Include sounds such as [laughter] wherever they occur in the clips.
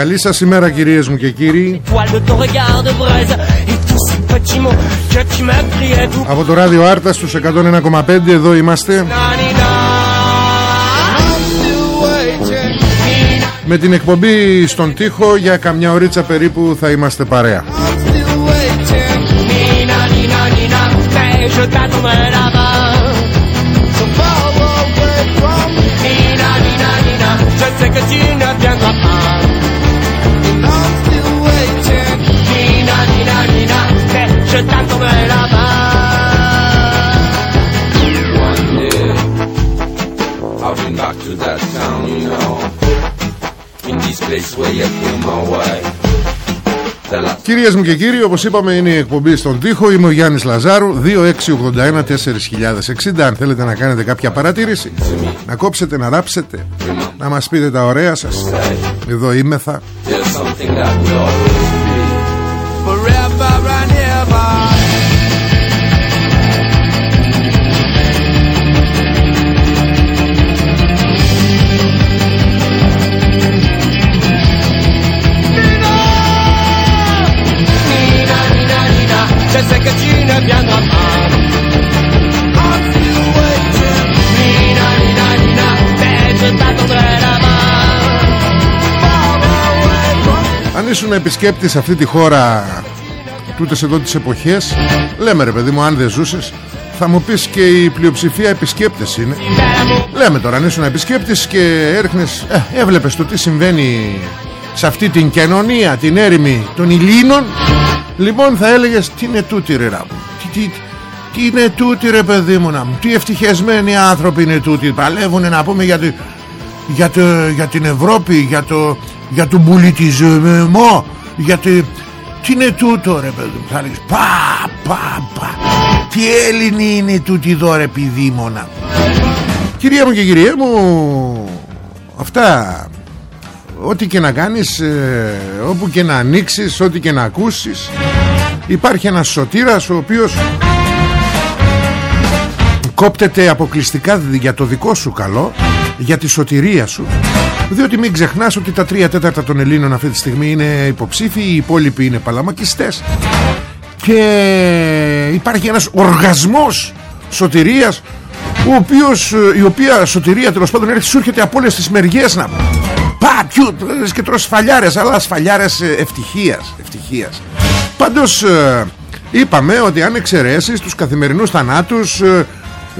Καλή σας ημέρα κυρίες μου και κύριοι. Από το ράδιο Άρτας στους 101,5 εδώ είμαστε. Με την εκπομπή στον τοίχο για καμιά ωρίτσα περίπου θα είμαστε παρέα Κυρίες μου και κύριοι όπως είπαμε είναι η εκπομπή στον τοίχο. Είμαι ο Γιάννης Λαζάρου 2681-4060 Αν θέλετε να κάνετε κάποια παρατήρηση Να κόψετε, να ράψετε Να μας πείτε τα ωραία σας. Εδώ είμαι θα Αν ήσουν επισκέπτης αυτή τη χώρα τούτες εδώ τις εποχές. Λέμε ρε παιδί μου αν δεν ζούσες Θα μου πεις και η πλειοψηφία επισκέπτες είναι. Λέμε τώρα αν ήσουν επισκέπτης και έρχνες ε, Έβλεπες το τι συμβαίνει σε αυτή την κοινωνία Την έρημη των Ελλήνων Λοιπόν θα έλεγες τι είναι τούτη ρε ράπου τι, τι, τι είναι τούτη ρε παιδί μου να μου Τι ευτυχισμένοι άνθρωποι είναι τούτοι Παλεύουν να πούμε για, τη, για, το, για την Ευρώπη Για, το, για τον πολιτισμό Για τη, τι είναι τούτο ρε παιδί μου Θα λέγεις πα πα πα. Τι Έλληνοι είναι τούτοι εδώ ρε πηδήμονα Κυρία μου και κυρία μου Αυτά Ό,τι και να κάνεις ε, Όπου και να ανοίξεις Ό,τι και να ακούσεις Υπάρχει ένας σωτήρας ο οποίος Κόπτεται αποκλειστικά για το δικό σου καλό Για τη σωτηρία σου Διότι μην ξεχνάς ότι τα τρία τέταρτα των Ελλήνων αυτή τη στιγμή είναι υποψήφοι Οι υπόλοιποι είναι παλαμακιστές. Και υπάρχει ένας οργασμός σωτηρίας ο οποίος, η οποία σωτηρία τέλος πάντων έρχεται, σου έρχεται από όλες τις μεριές να Πα, πιου, και τρως σφαλιάρες Αλλά σφαλιάρες ευτυχίας, ευτυχίας Πάντως είπαμε ότι αν εξαιρέσεις τους καθημερινούς θανάτους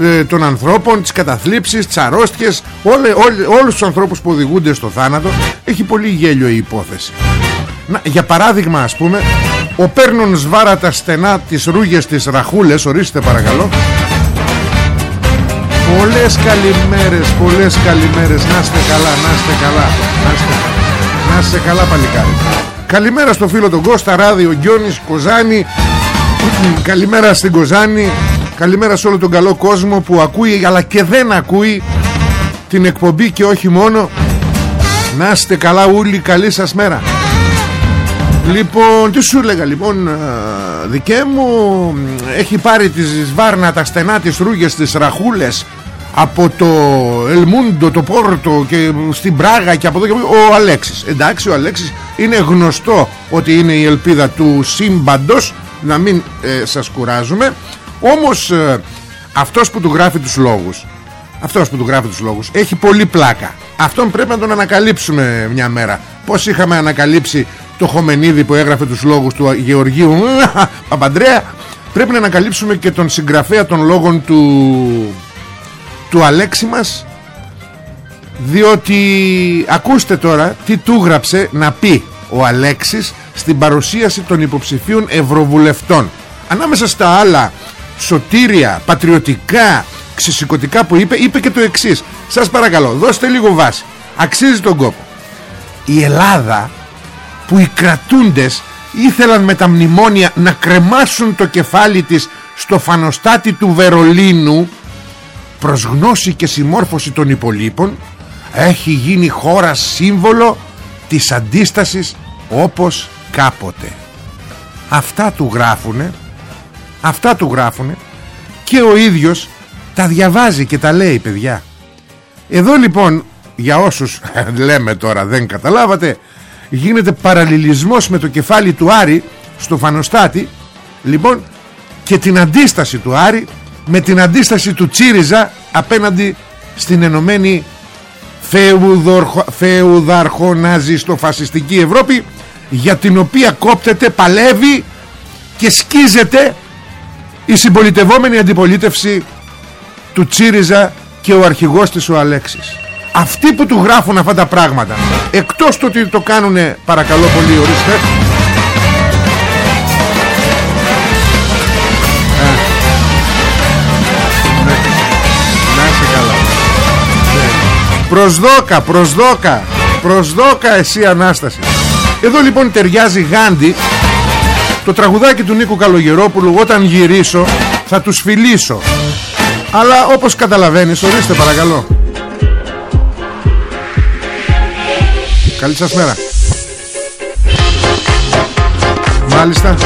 ε, των ανθρώπων, τις καταθλίψεις, τις αρρώστιες, όλε, όλε, όλους τους ανθρώπους που οδηγούνται στο θάνατο. Έχει πολύ γέλιο η υπόθεση. Να, για παράδειγμα ας πούμε, ο παίρνων σβάρα τα στενά τις ρούγες της ραχούλες, ορίστε παρακαλώ, Πολλές καλημέρες, πολλές καλημέρες Να είστε καλά, να είστε καλά Να είστε, να είστε καλά παλικάρι Καλημέρα στο φίλο τον Κώστα Ράδιο Γκιόνης Κοζάνη Καλημέρα στην Κοζάνη Καλημέρα σε όλο τον καλό κόσμο που ακούει αλλά και δεν ακούει την εκπομπή και όχι μόνο. Να είστε καλά ούλοι, καλή σας μέρα. Λοιπόν, τι σου έλεγα λοιπόν Δικέ μου Έχει πάρει τη Σβάρνα τα στενά της ρούγες της Ραχούλες από το Ελμούντο, το Πόρτο και στην Πράγα και από εδώ και από ο Αλέξης. Εντάξει ο Αλέξης είναι γνωστό ότι είναι η ελπίδα του σύμπαντος να μην ε, σας κουράζουμε όμως ε, αυτός που του γράφει τους λόγους αυτός που του γράφει τους λόγους έχει πολύ πλάκα. Αυτόν πρέπει να τον ανακαλύψουμε μια μέρα. Πως είχαμε ανακαλύψει το Χομενίδη που έγραφε τους λόγους του Γεωργίου Παπαντρέα. Πρέπει να ανακαλύψουμε και τον συγγραφέα των λόγων του του Αλέξη μας. Διότι ακούστε τώρα τι του γράψε να πει ο Αλέξης στην παρουσίαση των υποψηφίων ευρωβουλευτών. Ανάμεσα στα άλλα σωτήρια, πατριωτικά ξεσηκωτικά που είπε είπε και το εξής. Σας παρακαλώ δώστε λίγο βάση. Αξίζει τον κόπο. Η Ελλάδα που οι κρατούντες ήθελαν με τα μνημόνια να κρεμάσουν το κεφάλι της στο φανοστάτη του Βερολίνου προς γνώση και συμμόρφωση των υπολείπων έχει γίνει χώρα σύμβολο της αντίστασης όπως κάποτε. Αυτά του γράφουνε αυτά του γράφουνε και ο ίδιος τα διαβάζει και τα λέει παιδιά. Εδώ λοιπόν για όσους [laughs] λέμε τώρα δεν καταλάβατε γίνεται παραλληλισμός με το κεφάλι του Άρη στο Φανοστάτη λοιπόν και την αντίσταση του Άρη με την αντίσταση του Τσίριζα απέναντι στην ενωμένη στο φασιστική Ευρώπη για την οποία κόπτεται, παλεύει και σκίζεται η συμπολιτευόμενη αντιπολίτευση του Τσίριζα και ο αρχηγός της ο Αλέξης. Αυτοί που του γράφουν αυτά τα πράγματα εκτός το ότι το κάνουν παρακαλώ πολύ ορίστε. Προσδόκα, προσδόκα Προσδόκα εσύ Ανάσταση. Εδώ λοιπόν ταιριάζει Γάντι Το τραγουδάκι του Νίκου Καλογερόπουλου Όταν γυρίσω θα τους φιλήσω Αλλά όπως καταλαβαίνεις Ορίστε παρακαλώ. Καλή σας μέρα. Μάλιστα.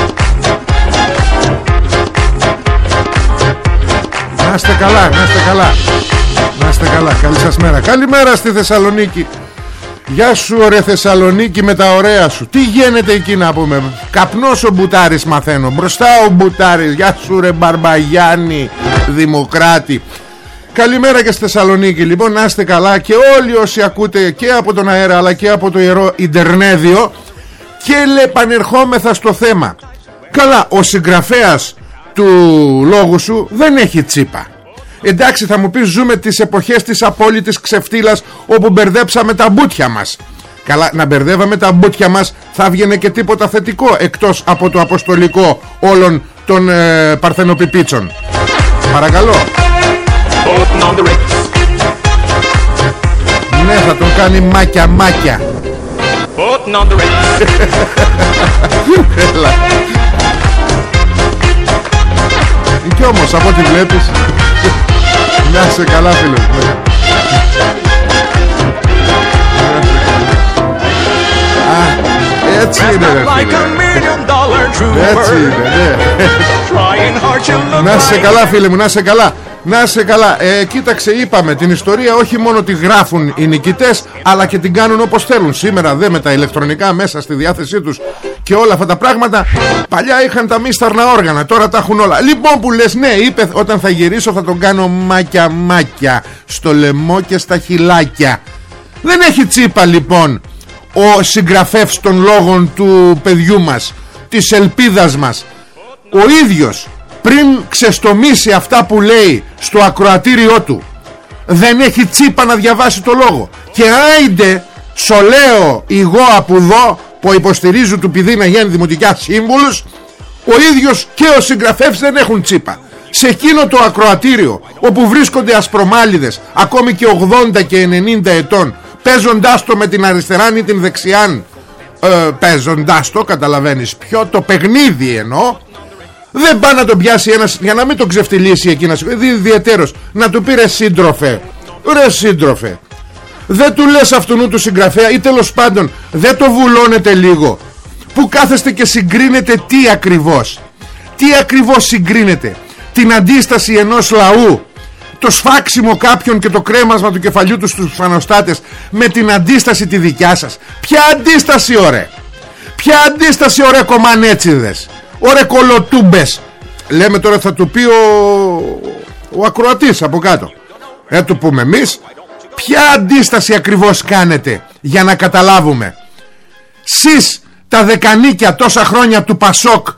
Να είστε καλά, να είστε καλά. Να είστε καλά, καλή σας μέρα. Καλημέρα στη Θεσσαλονίκη Γεια σου ωραία Θεσσαλονίκη με τα ωραία σου. Τι γίνεται εκεί να πούμε; Καπνός ο Μπουτάρης μαθαίνω. Μπροστά ο Μπουτάρης. Γεια σου ρε Μπαρμπαγιάννη Δημοκράτη. Καλημέρα και στη Θεσσαλονίκη. Λοιπόν να είστε καλά και όλοι όσοι ακούτε Και από τον αέρα αλλά και από το ιερό Ιντερνέδιο. Και επανερχόμεθα στο θέμα. Καλά ο συγγραφέας του λόγου σου δεν έχει τσίπα Εντάξει θα μου πεις ζούμε τις εποχές της απόλυτης ξεφτύλας όπου μπερδέψαμε τα μπούτια μας. Καλά να μπερδεύαμε τα μπούτια μας θα βγαινε και τίποτα θετικό εκτός από το αποστολικό όλων των ε, παρθενοπιπίτσων. Παρακαλώ. Ναι θα τον κάνει μάκια μάκια. Έλα. Κι όμως από ό,τι βλέπεις να σε καλά φίλε. Έτσι είναι ρε Έτσι είναι ναι. Να σε καλά φίλε μου να σε καλά. Να σε καλά. Ε, Κοίταξε είπαμε την ιστορία όχι μόνο τη γράφουν οι νικητές Αλλά και την κάνουν όπως θέλουν. Σήμερα δε με τα ηλεκτρονικά μέσα στη διάθεσή τους Και όλα αυτά τα πράγματα. Παλιά είχαν τα μίσταρνα όργανα Τώρα τα έχουν όλα. Λοιπόν που λες ναι είπε όταν θα γυρίσω θα τον κάνω μάκια μάκια Στο λαιμό και στα χυλάκια. Δεν έχει τσίπα λοιπόν Ο συγγραφεύς των λόγων του παιδιού μας Της ελπίδας μας. Ο ίδιος πριν ξεστομίσει αυτά που λέει στο ακροατήριό του δεν έχει τσίπα να διαβάσει το λόγο. Και άιντε σολέω εγώ από εδώ που υποστηρίζω του πηδή να γίνει δημοτικά σύμβουλος ο ίδιος και ο συγγραφεύς δεν έχουν τσίπα. Σε εκείνο το ακροατήριο όπου βρίσκονται ασπρομάλιδες ακόμη και 80 και 90 ετών παίζοντάς το με την αριστερά ή την δεξιά ε, παίζοντάς το καταλαβαίνεις ποιο το παιχνίδι εννοώ. Δεν πάει να τον πιάσει ένας για να μην τον ξεφτυλίσει εκείνας. Ιδιαίτερος να του πει ρε σύντροφε ρε σύντροφε δεν του λες αυτού του συγγραφέα ή τέλος πάντων δεν το βουλώνετε λίγο που κάθεστε και συγκρίνετε τι ακριβώς. Τι ακριβώς συγκρίνετε την αντίσταση ενός λαού το σφάξιμο κάποιον και το κρέμασμα του κεφαλιού τους στους φανοστάτες με την αντίσταση τη δικιά σας. Ποια αντίσταση ωραία ποια αντίσταση ωραία κομμανέτσιδες ωραία κολοτούμπες. Λέμε τώρα θα του πει ο, ο ακροατής από κάτω. Ε του πούμε εμείς ποια αντίσταση ακριβώς κάνετε για να καταλάβουμε; Σεις τα δεκανίκια τόσα χρόνια του Πασόκ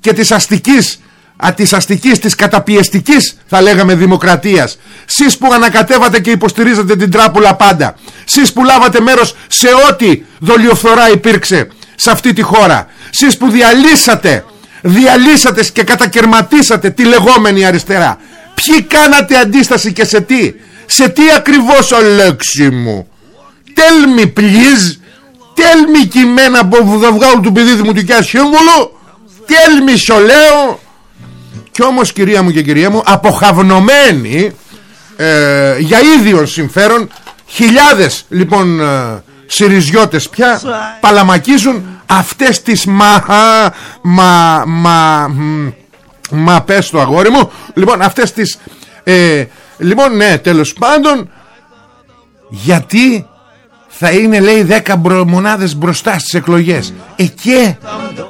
και της αστικής α, της αστικής, της καταπιεστικής θα λέγαμε δημοκρατίας. Σεις που ανακατέβατε και υποστηρίζατε την τράπουλα πάντα. Σεις που λάβατε μέρος σε ό,τι δολιοφθορά υπήρξε σε αυτή τη χώρα. Σεις που διαλύσατε διαλύσατε και κατακαιρματίσατε τη λεγόμενη αριστερά. Ποιοι κάνατε αντίσταση και σε τι; Σε τι ακριβώς ο λέξη μου; Tell me please Tell me κειμένα που θα βγάλουν του παιδί δημοτικά σύμβολο Tell me σου λέω Κι όμως κυρία μου και κυρία μου Αποχαυνομένοι ε, Για ίδιο συμφέρον Χιλιάδες λοιπόν ε, Συριζιώτες πια Παλαμακίζουν αυτές τις μα μα μα μα πες το αγόρι μου. Λοιπόν αυτές τις ε, λοιπόν ναι τέλος πάντων γιατί θα είναι λέει 10 μονάδες μπροστά στις εκλογές. Ε και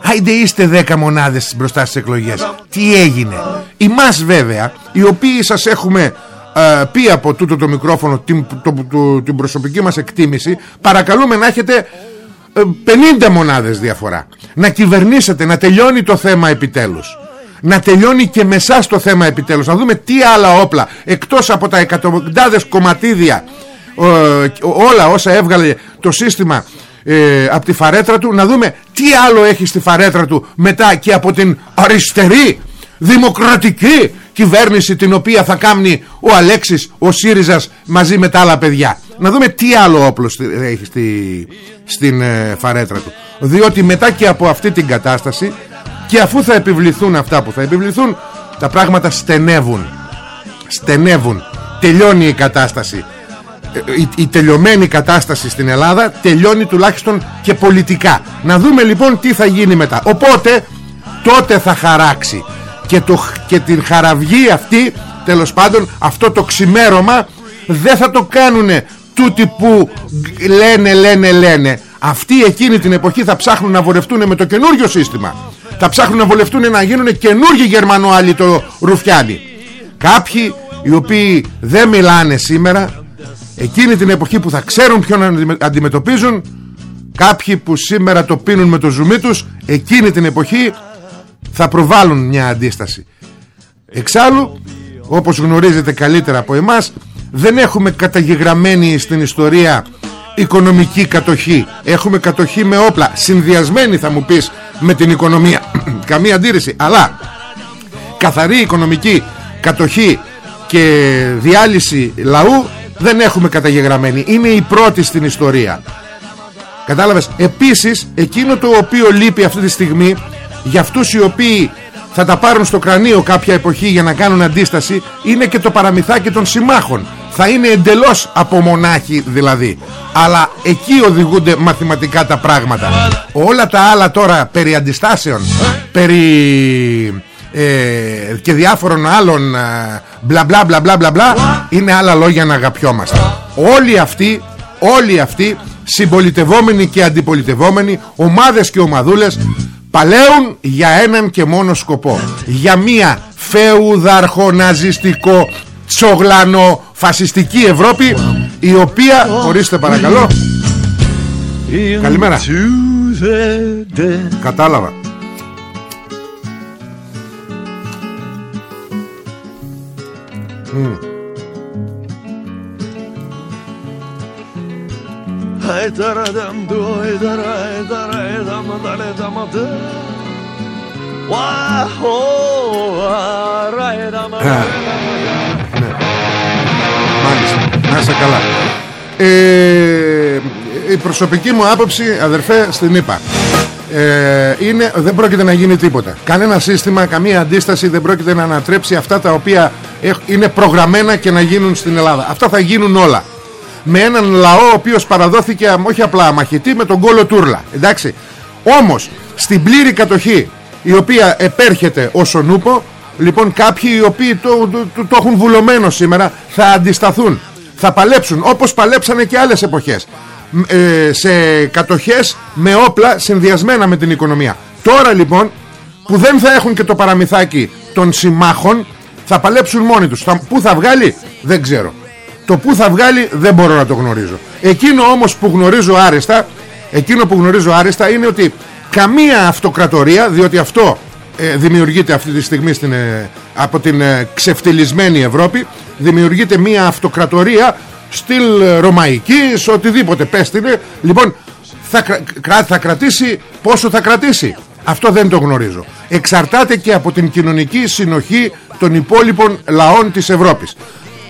άιντε είστε 10 μονάδες μπροστά στις εκλογές. Τι έγινε. Εμάς βέβαια οι οποίοι σας έχουμε ε, πει από τούτο το μικρόφωνο την, το, το, την προσωπική μας εκτίμηση παρακαλούμε να έχετε 50 μονάδες διαφορά. Να κυβερνήσετε, να τελειώνει το θέμα επιτέλους να τελειώνει και με εσάς το θέμα επιτέλους. Να δούμε τι άλλα όπλα εκτός από τα εκατομμυριάδες κομματίδια όλα όσα έβγαλε το σύστημα ε, από τη φαρέτρα του. Να δούμε τι άλλο έχει στη φαρέτρα του μετά και από την αριστερή δημοκρατική κυβέρνηση την οποία θα κάνει ο Αλέξης ο ΣΥΡΙΖΑς μαζί με τα άλλα παιδιά. Να δούμε τι άλλο όπλο έχει στη, στην ε, φαρέτρα του. Διότι μετά και από αυτή την κατάσταση και αφού θα επιβληθούν αυτά που θα επιβληθούν τα πράγματα στενεύουν. Στενεύουν. Τελειώνει η κατάσταση. Ε, η, η τελειωμένη κατάσταση στην Ελλάδα τελειώνει τουλάχιστον και πολιτικά. Να δούμε λοιπόν τι θα γίνει μετά. Οπότε τότε θα χαράξει. Και, το, και την χαραυγή αυτή τέλος πάντων αυτό το ξημέρωμα δεν θα το κάνουνε τούτοι που λένε λένε λένε αυτοί εκείνη την εποχή θα ψάχνουν να βολευτούν με το καινούργιο σύστημα. Θα ψάχνουν να βολευτούν να γίνουν καινούργιοι Γερμανοάλλοι το Ρουφιάνι. Κάποιοι οι οποίοι δεν μιλάνε σήμερα εκείνη την εποχή που θα ξέρουν ποιον να αντιμετωπίζουν κάποιοι που σήμερα το πίνουν με το ζουμί τους εκείνη την εποχή θα προβάλλουν μια αντίσταση. Εξάλλου όπως γνωρίζετε καλύτερα από εμάς δεν έχουμε καταγεγραμμένη στην ιστορία οικονομική κατοχή. Έχουμε κατοχή με όπλα. Συνδυασμένη θα μου πεις με την οικονομία. [clears throat] Καμία αντίρρηση. Αλλά καθαρή οικονομική κατοχή και διάλυση λαού δεν έχουμε καταγεγραμμένη. Είναι η πρώτη στην ιστορία. Κατάλαβες; Επίσης εκείνο το οποίο λείπει αυτή τη στιγμή για αυτούς οι οποίοι θα τα πάρουν στο κρανίο κάποια εποχή για να κάνουν αντίσταση είναι και το παραμυθάκι των συμμάχων θα είναι εντελώς από μονάχη δηλαδή. Αλλά εκεί οδηγούνται μαθηματικά τα πράγματα. Όλα τα άλλα τώρα περί αντιστάσεων περί ε, και διάφορων άλλων ε, μπλα μπλα μπλα μπλα μπλα είναι άλλα λόγια να αγαπιόμαστε. Όλοι αυτοί όλοι αυτοί συμπολιτευόμενοι και αντιπολιτευόμενοι ομάδες και ομαδούλες παλαίουν για έναν και μόνο σκοπό. Για μία φεουδαρχοναζιστικό τσογλανο φασιστική Ευρώπη η οποία ορίστε παρακαλώ καλημέρα. Κατάλαβα. Μάλιστα. Να είσαι καλά. Ε, η προσωπική μου άποψη, αδερφέ, στην είπα. Ε, είναι, δεν πρόκειται να γίνει τίποτα. Κανένα σύστημα, καμία αντίσταση δεν πρόκειται να ανατρέψει αυτά τα οποία είναι προγραμμένα και να γίνουν στην Ελλάδα. Αυτά θα γίνουν όλα. Με έναν λαό ο οποίος παραδόθηκε όχι απλά μαχητή με τον κόλο τούρλα. Εντάξει. Όμως στην πλήρη κατοχή η οποία επέρχεται ως ο νούπο λοιπόν κάποιοι οι οποίοι το, το, το έχουν βουλωμένο σήμερα θα αντισταθούν θα παλέψουν όπως παλέψανε και άλλες εποχές. Ε, σε κατοχές με όπλα συνδυασμένα με την οικονομία. Τώρα λοιπόν που δεν θα έχουν και το παραμυθάκι των συμμάχων θα παλέψουν μόνοι τους. Πού θα βγάλει δεν ξέρω. Το που θα βγάλει δεν μπορώ να το γνωρίζω. Εκείνο όμως που γνωρίζω άρεστα Εκείνο που γνωρίζω άρεστα είναι ότι Καμία αυτοκρατορία Διότι αυτό ε, δημιουργείται αυτή τη στιγμή στην, ε, Από την ε, ξεφτυλισμένη Ευρώπη Δημιουργείται μια αυτοκρατορία Στυλ ε, ρωμαϊκής Οτιδήποτε πέστηνε Λοιπόν θα, θα κρατήσει Πόσο θα κρατήσει; Αυτό δεν το γνωρίζω. Εξαρτάται και από την κοινωνική συνοχή Των υπόλοιπων λαών της Ευρώπης.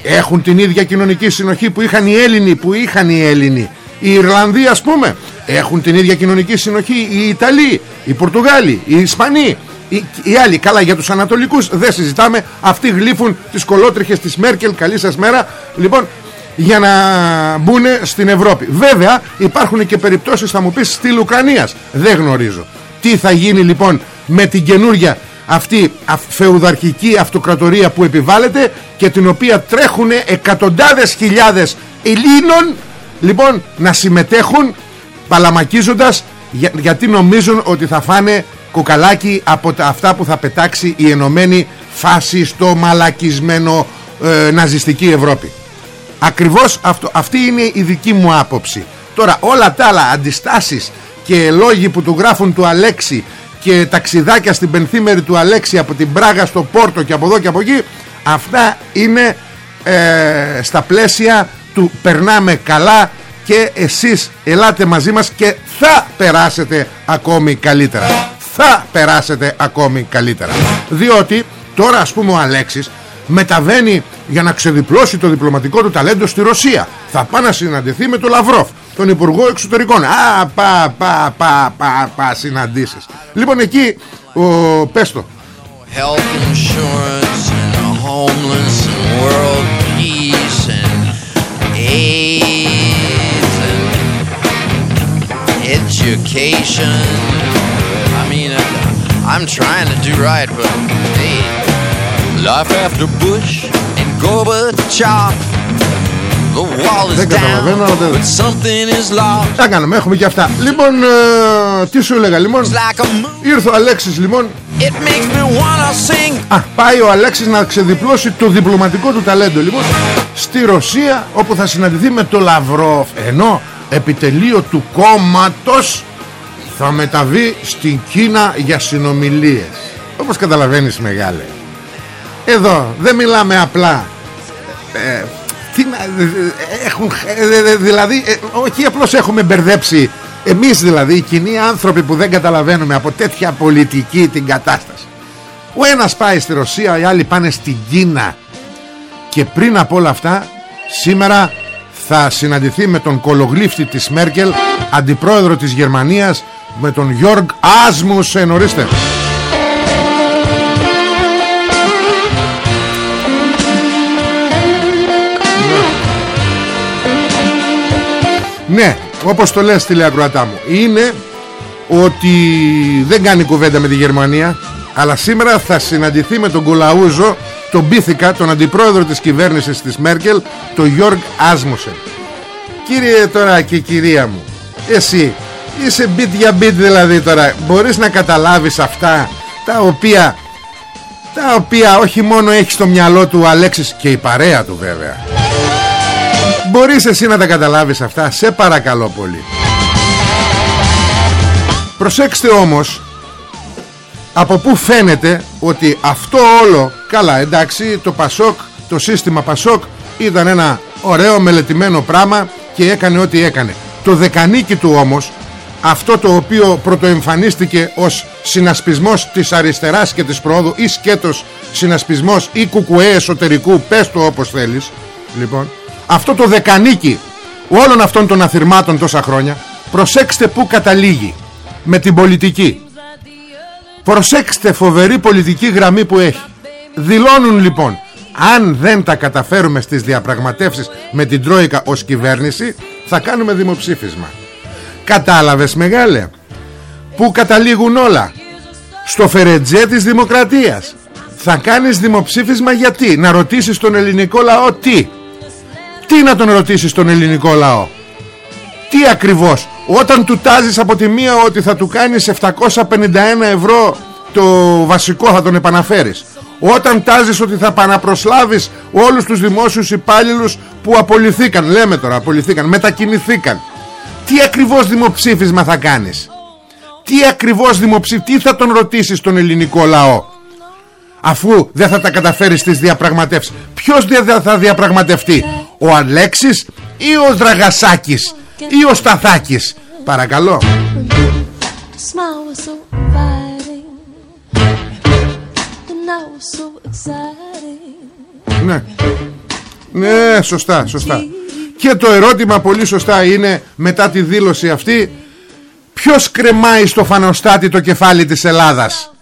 Έχουν την ίδια κοινωνική συνοχή Που είχαν οι Έλληνοι Που είχαν οι Έλληνοι. Οι Ιρλανδοί ας πούμε Έχουν την ίδια κοινωνική συνοχή Οι Ιταλοί, οι Πορτογάλοι, οι Ισπανοί οι, οι άλλοι, καλά για τους Ανατολικούς δεν συζητάμε. Αυτοί γλύφουν τις κολότριχες της Μέρκελ. Καλή σας μέρα. Λοιπόν για να μπουν στην Ευρώπη. Βέβαια υπάρχουν και περιπτώσεις θα μου πεις στη Ουκρανίας Δεν γνωρίζω. Τι θα γίνει λοιπόν με την καινούργια αυτή φεουδαρχική αυτοκρατορία που επιβάλλεται και την οποία τρέχουν εκατοντάδες χιλιάδες Ελλήνων λοιπόν να συμμετέχουν παλαμακίζοντας γιατί νομίζουν ότι θα φάνε κοκαλάκι από τα, αυτά που θα πετάξει η ενωμένη φάση στο μαλακισμένο ε, ναζιστική Ευρώπη. Ακριβώς αυτό, αυτή είναι η δική μου άποψη. Τώρα όλα τα άλλα αντιστάσεις και λόγοι που του γράφουν του Αλέξη και ταξιδάκια στην πενθήμερη του Αλέξη από την Πράγα στο Πόρτο και από εδώ και από εκεί αυτά είναι ε, στα πλαίσια του περνάμε καλά και εσείς ελάτε μαζί μας και θα περάσετε ακόμη καλύτερα θα περάσετε ακόμη καλύτερα. Διότι τώρα ας πούμε ο Αλέξης μεταβαίνει για να ξεδιπλώσει το διπλωματικό του ταλέντο στη Ρωσία. Θα πάει να συναντηθεί με τον Λαυρόφ τον Υπουργό Εξωτερικών. Α πα πα πα πα, πα συναντήσεις. Λοιπόν εκεί ο, πες το. Health I'm trying to do right, but hey, life after Bush and Gorbachev. The wall is down, but something is lost. Τα κάνουμε, έχουμε και αυτά. Λοιπόν, ε, τι σου έλεγα, λοιπόν; Ήρθε ο Αλέξης, λοιπόν. It makes me wanna sing. Α, πάει ο Αλέξης να ξεδιπλώσει το διπλωματικό του ταλέντο, λοιπόν, στη Ρωσία, όπου θα συναντηθεί με το Λαυρόφ. Ενώ επιτελείο του κόμματος θα μεταβεί στην Κίνα για συνομιλίες. Όπως καταλαβαίνεις μεγάλε. Εδώ δεν μιλάμε απλά. Ε, τι έχουν, ε, δηλαδή ε, όχι απλώς έχουμε μπερδέψει. Εμείς δηλαδή οι κοινοί άνθρωποι που δεν καταλαβαίνουμε από τέτοια πολιτική την κατάσταση. Ο ένας πάει στη Ρωσία οι άλλοι πάνε στην Κίνα. Και πριν από όλα αυτά σήμερα θα συναντηθεί με τον κολογλίφτη της Μέρκελ αντιπρόεδρο της Γερμανίας με τον Γιώργ Άσμουσεν ορίστε. Ναι, όπως το λες τηλεακροατά μου Είναι ότι δεν κάνει κουβέντα με τη Γερμανία Αλλά σήμερα θα συναντηθεί με τον Κολαούζο Τον Πίθηκα, τον αντιπρόεδρο της κυβέρνησης της Μέρκελ Τον Γιώργ Άσμουσεν. Κύριε τώρα και κυρία μου Εσύ Είσαι bit για bit δηλαδή τώρα. Μπορείς να καταλάβεις αυτά Τα οποία Τα οποία όχι μόνο έχεις στο μυαλό του ο Αλέξης Και η παρέα του βέβαια. Μπορείς εσύ να τα καταλάβεις αυτά. Σε παρακαλώ πολύ. Προσέξτε όμως Από πού φαίνεται Ότι αυτό όλο Καλά εντάξει το Πασόκ το σύστημα Πασόκ ήταν ένα ωραίο μελετημένο πράγμα και έκανε ό,τι έκανε. Το δεκανίκι του όμως αυτό το οποίο πρωτοεμφανίστηκε ως συνασπισμός της αριστεράς και της πρόοδου ή σκέτος συνασπισμός ή κουκουέ εσωτερικού πες το όπως θέλεις. Λοιπόν αυτό το δεκανίκι όλων αυτών των αθυρμάτων τόσα χρόνια προσέξτε που καταλήγει με την πολιτική. Προσέξτε φοβερή πολιτική γραμμή που έχει. Δηλώνουν λοιπόν αν δεν τα καταφέρουμε στις διαπραγματεύσεις με την Τρόικα ως κυβέρνηση θα κάνουμε δημοψήφισμα κατάλαβες μεγάλε που καταλήγουν όλα. Στο φερετζέ της δημοκρατίας. Θα κάνεις δημοψήφισμα γιατί να ρωτήσεις τον ελληνικό λαό τι; Τι να τον ρωτήσεις τον ελληνικό λαό; Τι ακριβώς; Όταν του τάζεις από τη μία ότι θα του κάνεις 751 ευρώ το βασικό θα τον επαναφέρεις. Όταν τάζεις ότι θα παναπροσλάβεις όλους τους δημόσιους υπάλληλους που απολυθήκαν λέμε τώρα απολυθήκαν μετακινηθήκαν τι ακριβώς δημοψήφισμα θα κάνεις; Τι ακριβώς δημοψήφισμα τι θα τον ρωτήσεις τον ελληνικό λαό; Αφού δεν θα τα καταφέρεις στις διαπραγματεύσεις ποιος δεν θα διαπραγματευτεί; Ο Αλέξης ή ο Δραγασάκης ή ο Σταθάκης; Παρακαλώ ναι. Ναι, σωστά, σωστά. Και το ερώτημα πολύ σωστά είναι μετά τη δήλωση αυτή Ποιος κρεμάει στο φανοστάτη το κεφάλι της Ελλάδας;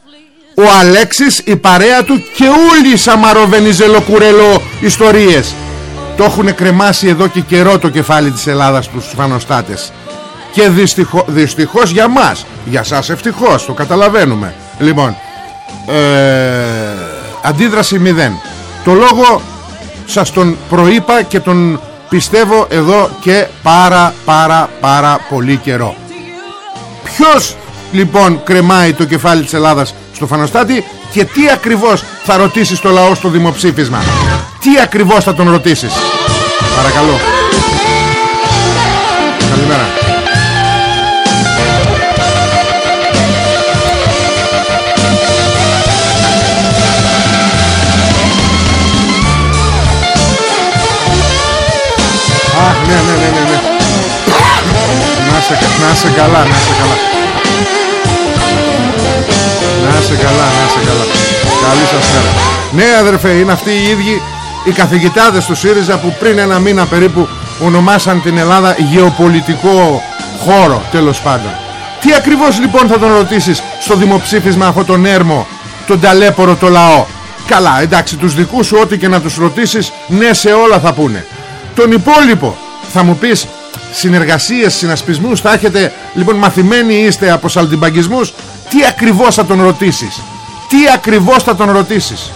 Ο Αλέξης, η παρέα του και όλοι οι Σαμαροβενιζελοκουρελο ιστορίες. Το έχουν κρεμάσει εδώ και καιρό το κεφάλι της Ελλάδας τους φανοστάτες. Και δυστυχώ, δυστυχώς για μας Για σας ευτυχώς, το καταλαβαίνουμε. Λοιπόν ε, Αντίδραση μηδέν. Το λόγο σας τον προείπα και τον πιστεύω εδώ και πάρα πάρα πάρα πολύ καιρό. Ποιος λοιπόν κρεμάει το κεφάλι της Ελλάδας στο Φανοστάτη και τι ακριβώς θα ρωτήσεις το λαό στο δημοψήφισμα; Τι ακριβώς θα τον ρωτήσεις; Παρακαλώ Να σε, να σε καλά, να σε καλά. Να σε καλά, να σε καλά. Καλή σας μέρα. Ναι αδερφέ, είναι αυτοί οι ίδιοι οι καθηγητάδες του ΣΥΡΙΖΑ που πριν ένα μήνα περίπου ονομάσαν την Ελλάδα γεωπολιτικό χώρο τέλος πάντων. Τι ακριβώς λοιπόν θα τον ρωτήσεις στο δημοψήφισμα αυτό τον έρμο, τον ταλέπορο το λαό; Καλά εντάξει τους δικούς σου ό,τι και να τους ρωτήσεις ναι σε όλα θα πούνε. Τον υπόλοιπο θα μου πεις συνεργασίες, συνασπισμούς θα έχετε λοιπόν μαθημένοι είστε από σαλτιμπαγκισμούς. Τι ακριβώς θα τον ρωτήσεις; Τι ακριβώς θα τον ρωτήσεις;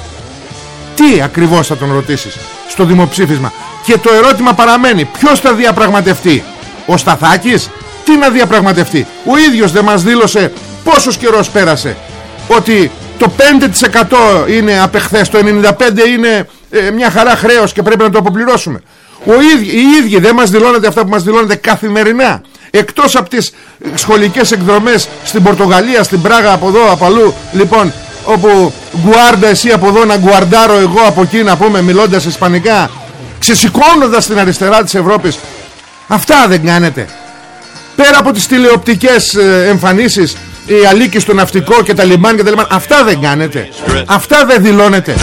Τι ακριβώς θα τον ρωτήσεις στο δημοψήφισμα; Και το ερώτημα παραμένει ποιος θα διαπραγματευτεί; Ο Σταθάκης; Τι να διαπραγματευτεί; Ο ίδιος δεν μας δήλωσε πόσος καιρός πέρασε; Ότι το 5% είναι απεχθές το 95% είναι ε, μια χαρά χρέος και πρέπει να το αποπληρώσουμε ο ίδι, οι ίδιοι δεν μας δηλώνετε αυτά που μας δηλώνετε καθημερινά. Εκτός από τις σχολικές εκδρομές στην Πορτογαλία, στην Πράγα από εδώ, από αλλού λοιπόν όπου γκουάρντα εσύ από εδώ να γκουαρντάρω εγώ από εκεί να πούμε μιλώντας ισπανικά ξεσηκώνοντας την αριστερά της Ευρώπης αυτά δεν κάνετε. Πέρα από τις τηλεοπτικές ε, εμφανίσεις η Αλίκη στο ναυτικό και τα λιμάνια και τα λιμάνια αυτά δεν κάνετε. Αυτά δεν δηλώνετε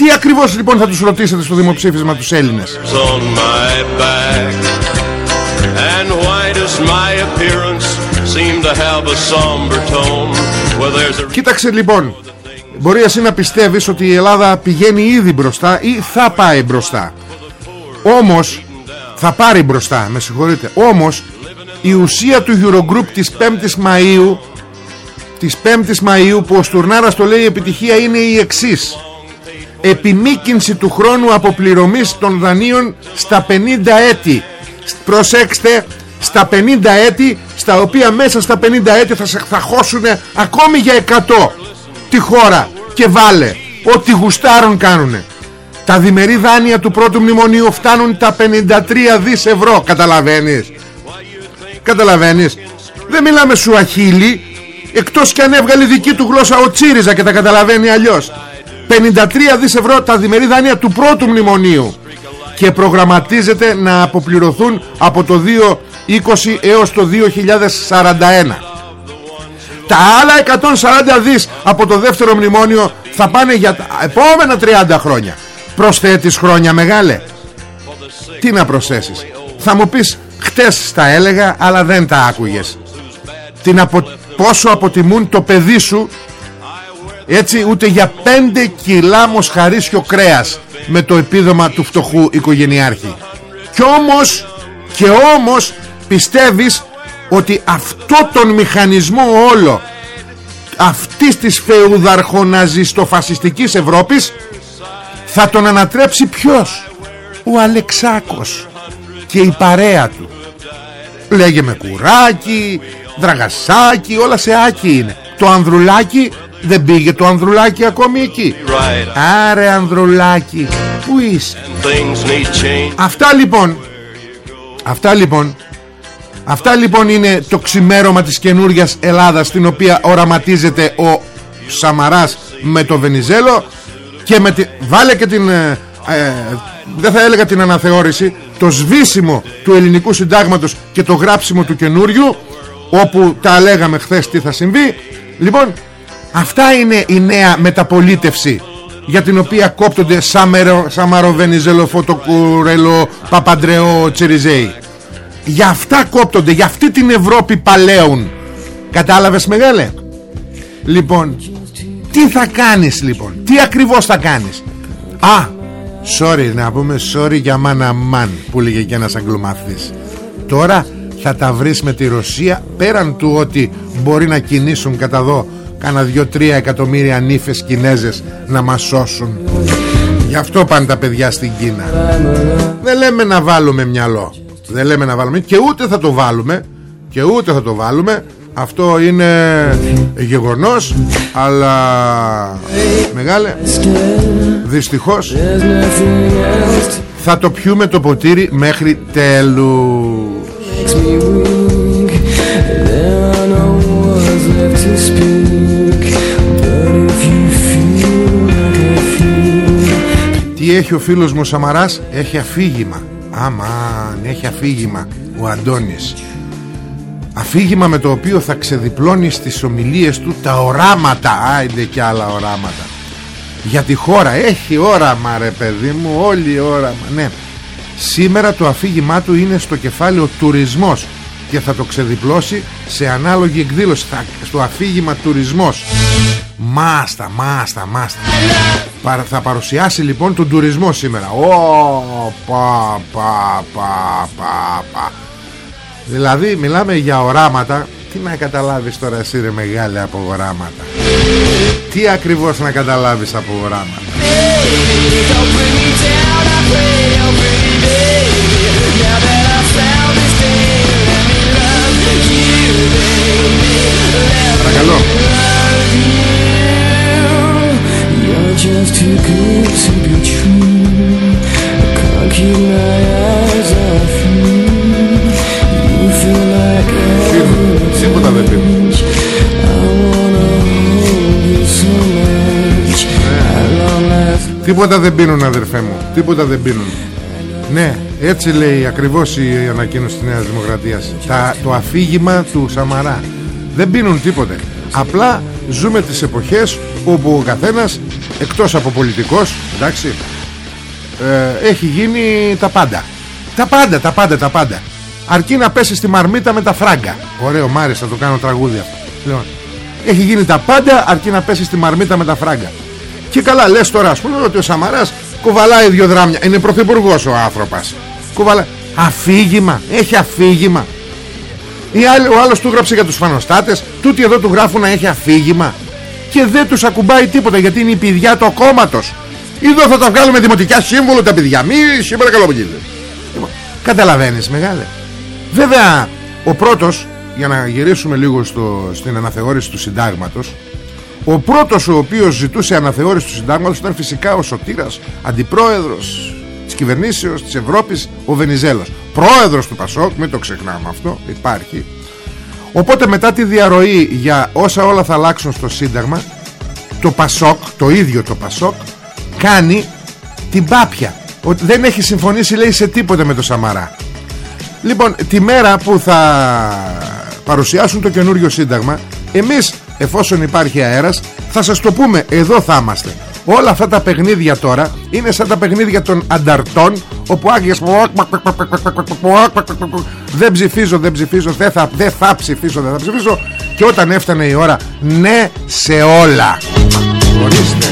τι ακριβώς λοιπόν θα τους ρωτήσετε στο δημοψήφισμα τους Έλληνες; Κοίταξε λοιπόν Μπορεί εσύ να πιστεύεις ότι η Ελλάδα πηγαίνει ήδη μπροστά Ή θα πάει μπροστά. Όμως Θα πάρει μπροστά με συγχωρείτε. Όμως η ουσία του Eurogroup της 5ης Μαΐου Της 5ης Μαΐου Που ο Στουρνάρας το λέει η επιτυχία είναι η εξής επιμήκυνση του χρόνου αποπληρωμής των δανείων στα 50 έτη. Προσέξτε στα 50 έτη στα οποία μέσα στα 50 έτη θα, θα χώσουν ακόμη για 100 τη χώρα. Και βάλε ό,τι γουστάρουν κάνουνε. Τα διμερεί δάνεια του πρώτου μνημονίου φτάνουν τα 53 δις ευρώ. Καταλαβαίνεις. Καταλαβαίνεις. Δεν μιλάμε σου αχίλη. Εκτός και αν έβγαλε δική του γλώσσα ο Τσίριζα και τα καταλαβαίνει αλλιώς 53 δις ευρώ τα διμερή δάνεια του πρώτου μνημονίου. Και προγραμματίζεται να αποπληρωθούν από το 2020 έως το 2041 τα άλλα 140 δις από το δεύτερο μνημόνιο θα πάνε για τα επόμενα 30 χρόνια. Προσθέτεις χρόνια μεγάλε. Τι να προσθέσεις. Θα μου πεις χτες τα έλεγα αλλά δεν τα άκουγες. Την απο... πόσο αποτιμούν το παιδί σου έτσι ούτε για 5 κιλά μοσχαρίσιο κρέας με το επίδομα του φτωχού οικογενειάρχη. Και όμως και όμως πιστεύεις ότι αυτό τον μηχανισμό όλο αυτής της φεουδαρχοναζιστοφασιστικής Ευρώπης θα τον ανατρέψει ποιος; Ο Αλεξάκος και η παρέα του. Λέγε με κουράκι δραγασάκι όλα σε άκι είναι. Το ανδρουλάκι δεν πήγε το ανδρουλάκι ακόμη εκεί. Άρε ανδρουλάκι Πού είσαι; Αυτά λοιπόν Αυτά λοιπόν Αυτά λοιπόν είναι το ξημέρωμα της καινούργια Ελλάδας Στην οποία οραματίζεται ο Σαμαράς με το Βενιζέλο Και με τη... βάλε και την ε, ε, Δεν θα έλεγα την αναθεώρηση Το σβήσιμο του ελληνικού συντάγματος Και το γράψιμο του καινούριου Όπου τα λέγαμε χθες τι θα συμβεί. Λοιπόν Αυτά είναι η νέα μεταπολίτευση για την οποία κόπτονται Σάμερο, Σαμαρο, Βενιζέλο, Φωτοκουρέλο, Παπαντρεό, Τσιριζέη. Για αυτά κόπτονται, για αυτή την Ευρώπη παλαίουν. Κατάλαβες μεγάλε; Λοιπόν, τι θα κάνεις λοιπόν, τι ακριβώς θα κάνεις; Α, sorry, να πούμε sorry για μάνα μαν που λέγε και ένας αγγλομαθής. Τώρα θα τα βρεις με τη Ρωσία πέραν του ότι μπορεί να κινήσουν κατά εδώ κάνα δυο-τρία εκατομμύρια νύφες Κινέζες να μας σώσουν. Γι' αυτό πάνε τα παιδιά στην Κίνα. Δεν λέμε να βάλουμε μυαλό. Δεν λέμε να βάλουμε. Και ούτε θα το βάλουμε. Και ούτε θα το βάλουμε. Αυτό είναι γεγονός αλλά μεγάλε δυστυχώς θα το πιούμε το ποτήρι μέχρι τέλους Τι έχει ο φίλος μου ο Σαμαράς; Έχει αφήγημα. Αμάν έχει αφήγημα Ο Αντώνης. Αφήγημα με το οποίο θα ξεδιπλώνει στις ομιλίες του Τα οράματα. Άιντε και άλλα οράματα. Για τη χώρα Έχει όραμα ρε παιδί μου Όλη όραμα. Ναι. Σήμερα το αφήγημά του είναι στο κεφάλαιο τουρισμός και θα το ξεδιπλώσει σε ανάλογη εκδήλωση. Στο αφήγημα τουρισμός. Μάστα μάστα μάστα. Θα παρουσιάσει λοιπόν τον τουρισμό σήμερα. Ω, πα, πα, πα, πα, πα. δηλαδή μιλάμε για οράματα. Τι να καταλάβεις τώρα εσύ ρε μεγάλη από οράματα. Τι ακριβώς να καταλάβεις από οράματα Παρακαλώ. Τίποτα δεν πίνουν Τίποτα δεν πίνουν αδερφέ μου Τίποτα δεν πίνουν. Ναι έτσι λέει ακριβώς η ανακοίνωση της Νέας Δημοκρατίας. Τα, Το αφήγημα του Σαμαρά Δεν πίνουν τίποτε. Απλά ζούμε τις εποχές όπου ο καθένας εκτός από πολιτικός εντάξει ε, έχει γίνει τα πάντα. Τα πάντα, τα πάντα, τα πάντα. Αρκεί να πέσει στη μαρμίτα με τα φράγκα. Ωραίο μ' άρεσε, θα το κάνω τραγούδι αυτό. Λοιπόν, έχει γίνει τα πάντα αρκεί να πέσει στη μαρμίτα με τα φράγκα. Και καλά λες τώρα ας πούμε ότι ο Σαμαράς κουβαλάει δύο δράμια. Είναι πρωθυπουργός ο άνθρωπος. Κουβαλάει αφήγημα, έχει αφήγημα ο άλλος του γράψε για τους φανοστάτες Τούτοι εδώ του γράφουν να έχει αφήγημα. Και δεν τους ακουμπάει τίποτα Γιατί είναι η πηδιά του κόμματος. Εδώ θα τα βγάλουμε δημοτικά σύμβολο τα παιδιά Μη σήμερα καλό λοιπόν, Καταλαβαίνεις μεγάλε. Βέβαια ο πρώτος Για να γυρίσουμε λίγο στο, στην αναθεώρηση του συντάγματος Ο πρώτος ο οποίος ζητούσε αναθεώρηση του συντάγματος Ήταν φυσικά ο Σωτήρας Αντιπρόεδρος της κυβερνήσεως της Ευρώπης ο Βενιζέλος πρόεδρος του Πασόκ μην το ξεχνάμε αυτό υπάρχει. Οπότε μετά τη διαρροή για όσα όλα θα αλλάξουν στο Σύνταγμα το Πασόκ το ίδιο το Πασόκ κάνει την πάπια. Ότι δεν έχει συμφωνήσει λέει σε τίποτα με το Σαμαρά. Λοιπόν τη μέρα που θα παρουσιάσουν το καινούριο σύνταγμα εμείς εφόσον υπάρχει αέρας θα σας το πούμε εδώ θα είμαστε. Όλα αυτά τα παιχνίδια τώρα είναι σαν τα παιχνίδια των ανταρτών όπου άγγες δεν ψηφίζω δεν ψηφίζω δεν θα, δεν θα ψηφίσω δεν θα ψηφίσω. Και όταν έφτανε η ώρα ναι σε όλα. Ορίστε.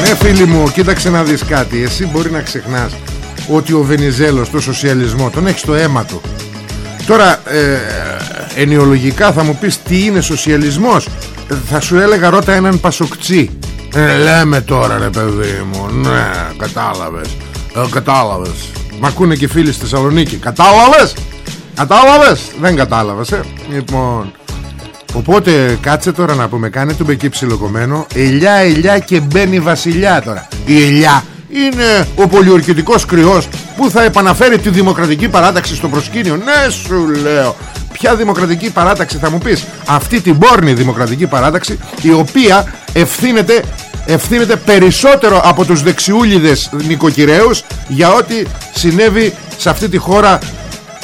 Ναι φίλοι μου κοίταξε να δεις κάτι. Εσύ μπορεί να ξεχνάς Ότι ο Βενιζέλος το σοσιαλισμό Τον έχεις στο αίμα του Τώρα ε, ενιολογικά θα μου πεις Τι είναι σοσιαλισμός. Θα σου έλεγα ρώτα έναν πασοκτσί. Ε, Λέμε τώρα ρε παιδί μου. Ναι κατάλαβες. Ε, Κατάλαβες. Μ' ακούνε και φίλοι στη Θεσσαλονίκη. Κατάλαβες; Κατάλαβες; Δεν κατάλαβες ε. Λοιπόν Οπότε κάτσε τώρα να πούμε. Κάνε του μπεκί ψιλοκομμένο Ελιά ελιά και μπαίνει βασιλιά τώρα. Η ελιά είναι ο πολιορκητικός κρυός Που θα επαναφέρει τη δημοκρατική παράταξη στο προσκήνιο. Ναι σου λέω. Ποια δημοκρατική παράταξη θα μου πεις; Αυτή την πόρνη δημοκρατική παράταξη Η οποία ευθύνεται ευθύνεται περισσότερο από τους δεξιούλιδες νοικοκυρέους για ό,τι συνέβη σε αυτή τη χώρα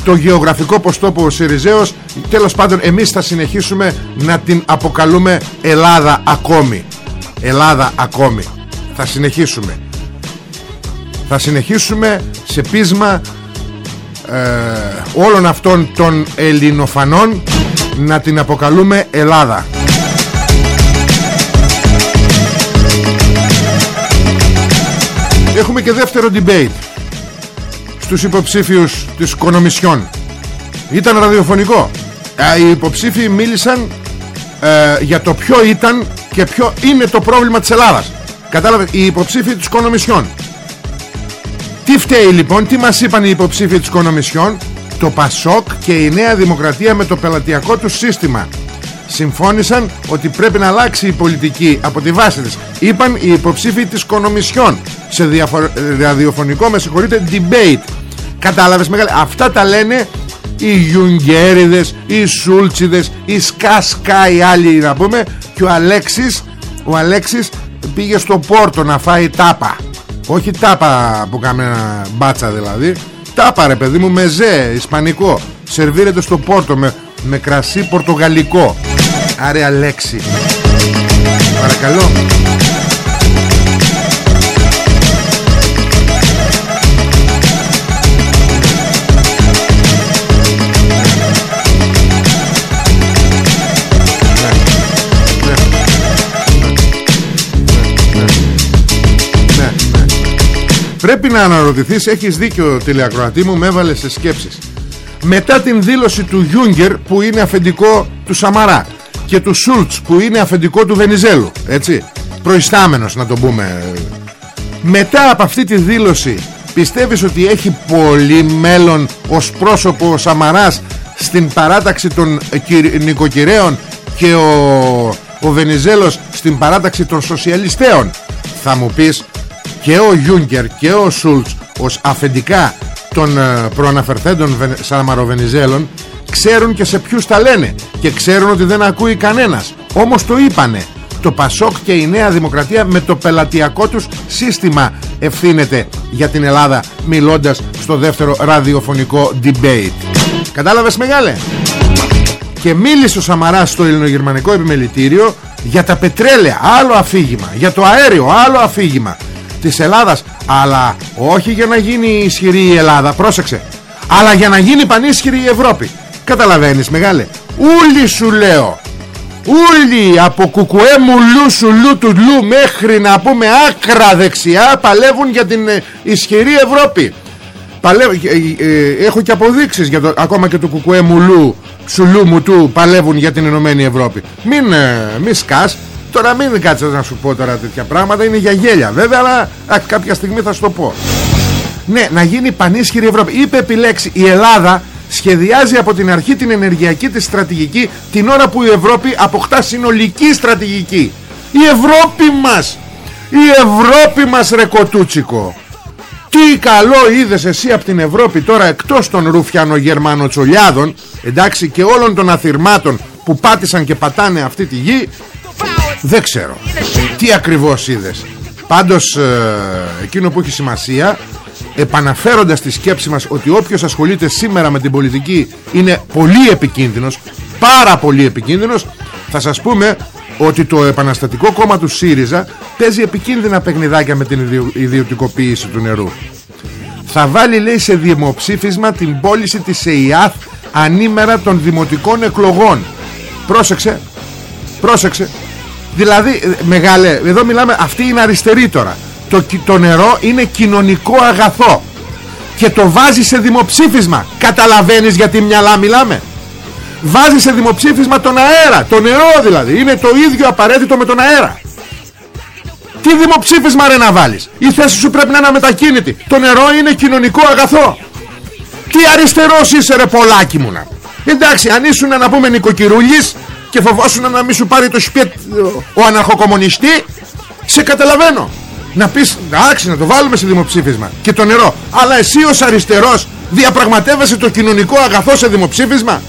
το γεωγραφικό ποστόπο ο Σιριζέος τέλος πάντων εμείς θα συνεχίσουμε να την αποκαλούμε Ελλάδα ακόμη. Ελλάδα ακόμη. Θα συνεχίσουμε θα συνεχίσουμε σε πείσμα ε, όλων αυτών των ελληνοφανών να την αποκαλούμε Ελλάδα. Έχουμε και δεύτερο debate στους υποψήφιους της Κονομισιόν. Ήταν ραδιοφωνικό. Οι υποψήφιοι μίλησαν ε, για το ποιο ήταν και ποιο είναι το πρόβλημα της Ελλάδας. Κατάλαβε, οι υποψήφιοι της Κονομισιόν Τι φταίει λοιπόν, τι μας είπαν οι υποψήφιοι της Κονομισιόν; Το Πασόκ και η Νέα Δημοκρατία με το πελατειακό τους σύστημα. Συμφώνησαν ότι πρέπει να αλλάξει η πολιτική από τη βάση της. Είπαν οι υποψήφοι της Κονομισιόν. Σε ραδιοφωνικό με συγχωρείτε debate. Κατάλαβες μεγάλη αυτά τα λένε οι Γιουγγέριδες οι Σούλτσιδες οι Σκάσκά οι άλλοι να πούμε. Και ο Αλέξης ο Αλέξης πήγε στο Πόρτο να φάει τάπα όχι τάπα που κάμε μπάτσα δηλαδή. Τάπα ρε παιδί μου με ζέ ισπανικό. Σερβίρεται στο Πόρτο με, με κρασί πορτογαλικό. Άρε Αλέξη. Παρακαλώ Πρέπει να αναρωτηθείς Έχεις δίκιο τηλεακροατή μου Με έβαλες σε σκέψεις. Μετά την δήλωση του Γιούγκερ Που είναι αφεντικό του Σαμαρά Και του Σούλτς που είναι αφεντικό του Βενιζέλου Έτσι Προϊστάμενος να το πούμε. Μετά από αυτή τη δήλωση Πιστεύεις ότι έχει πολύ μέλλον Ως πρόσωπο ο Σαμαράς Στην παράταξη των νοικοκυρέων Και ο, ο Βενιζέλος Στην παράταξη των σοσιαλιστέων; Θα μου πεις και ο Γιούγκερ και ο Σούλτς ως αφεντικά των ε, προαναφερθέντων Σαμαροβενιζέλων ξέρουν και σε ποιους τα λένε και ξέρουν ότι δεν ακούει κανένας. Όμως το είπανε. Το Πασόκ και η Νέα Δημοκρατία με το πελατειακό τους σύστημα ευθύνεται για την Ελλάδα μιλώντας στο δεύτερο ραδιοφωνικό debate. Κατάλαβες μεγάλε; Και μίλησε ο Σαμαράς στο ελληνογερμανικό επιμελητήριο για τα πετρέλαια. Άλλο αφήγημα. Για το αέριο. Άλλο αφήγημα της Ελλάδας. Αλλά όχι για να γίνει ισχυρή η Ελλάδα πρόσεξε. Αλλά για να γίνει πανίσχυρη η Ευρώπη. Καταλαβαίνεις μεγάλε. Ούλοι σου λέω. Ούλοι από κουκουέ μουλού σουλού του λου μέχρι να πούμε άκρα δεξιά παλεύουν για την ε, ισχυρή Ευρώπη. Παλεύω, ε, ε, έχω και αποδείξεις για το, ακόμα και το κουκουέ μουλού σουλού μου του παλεύουν για την Ενωμένη Ευρώπη. Μην, μη σκάς, Τώρα μην κάτσε να σου πω τώρα τέτοια πράγματα Είναι για γέλια βέβαια Αλλά α, κάποια στιγμή θα σου το πω. Ναι να γίνει πανίσχυρη Ευρώπη. Είπε επιλέξει η Ελλάδα σχεδιάζει από την αρχή την ενεργειακή της στρατηγική την ώρα που η Ευρώπη αποκτά συνολική στρατηγική. Η Ευρώπη μας! Η Ευρώπη μας ρε κοτούτσικο! Τι καλό είδες εσύ από την Ευρώπη τώρα εκτός των ρουφιανογερμανοτσολιάδων εντάξει και όλων των αθυρμάτων που πάτησαν και πατάνε αυτή τη γη δεν ξέρω τι ακριβώς είδες πάντως ε, εκείνο που έχει σημασία επαναφέροντας τη σκέψη μας ότι όποιος ασχολείται σήμερα με την πολιτική είναι πολύ επικίνδυνος πάρα πολύ επικίνδυνος θα σας πούμε ότι το επαναστατικό κόμμα του ΣΥΡΙΖΑ παίζει επικίνδυνα παιχνιδάκια με την ιδιωτικοποίηση του νερού. Θα βάλει λέει σε δημοψήφισμα την πώληση της ΕΙΑΘ ανήμερα των δημοτικών εκλογών. Πρόσεξε, πρόσεξε. Δηλαδή, ε, μεγάλε, εδώ μιλάμε, αυτή είναι αριστερή τώρα. Το, το νερό είναι κοινωνικό αγαθό. Και το βάζει σε δημοψήφισμα. Καταλαβαίνεις γιατί μυαλά μιλάμε; Βάζει σε δημοψήφισμα τον αέρα. Το νερό δηλαδή είναι το ίδιο απαραίτητο με τον αέρα. Τι δημοψήφισμα ρε να βάλεις; Η θέση σου πρέπει να είναι μετακίνητη το νερό είναι κοινωνικό αγαθό. Τι αριστερός είσαι ρε πολλάκι μου να. Εντάξει αν ήσουν να πούμε νοικοκυρούλης και φοβόσουν να μην σου πάρει το σπίτι ο αναρχοκομμουνιστή σε καταλαβαίνω να πεις εντάξει να το βάλουμε σε δημοψήφισμα. Και το νερό. Αλλά εσύ ως αριστερός διαπραγματεύεσαι το κοινωνικό αγαθό σε δημοψήφισμα;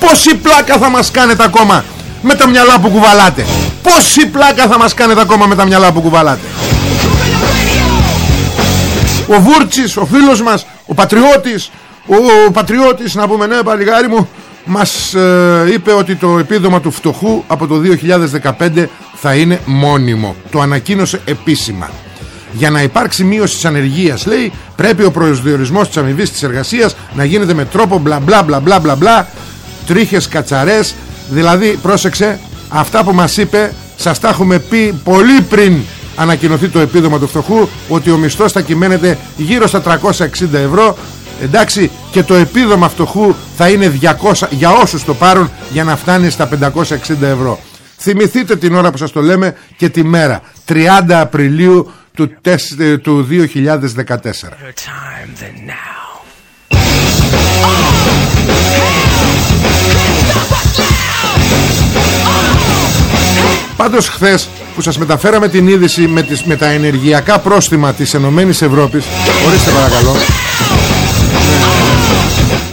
Πόση πλάκα θα μας κάνετε ακόμα με τα μυαλά που κουβαλάτε; Πόση πλάκα θα μας κάνετε ακόμα με τα μυαλά που κουβαλάτε; Ο Βούρτσης, ο φίλος μας, ο Πατριώτης Ο, ο Πατριώτης να πούμε ναι παλιγάρι μου Μας ε, είπε ότι το επίδομα του φτωχού από το 2015 θα είναι μόνιμο. Το ανακοίνωσε επίσημα. Για να υπάρξει μείωση της ανεργίας λέει πρέπει ο προσδιορισμός της αμοιβής της εργασίας να γίνεται με τρόπο μπλα μπλα μπλα μπλα μπλα μπλα τρίχες κατσαρές. Δηλαδή πρόσεξε αυτά που μας είπε σας τα έχουμε πει πολύ πριν ανακοινωθεί το επίδομα του φτωχού ότι ο μισθός θα κυμαίνεται γύρω στα 360 ευρώ εντάξει και το επίδομα φτωχού θα είναι 200 για όσους το πάρουν για να φτάνει στα 560 ευρώ. Θυμηθείτε την ώρα που σας το λέμε και τη μέρα. 30 Απριλίου του, του 2014 Πάντως χθες που σας μεταφέραμε την είδηση με, τις, με τα ενεργειακά πρόστιμα της Ενωμένης Ευρώπης Ορίστε παρακαλώ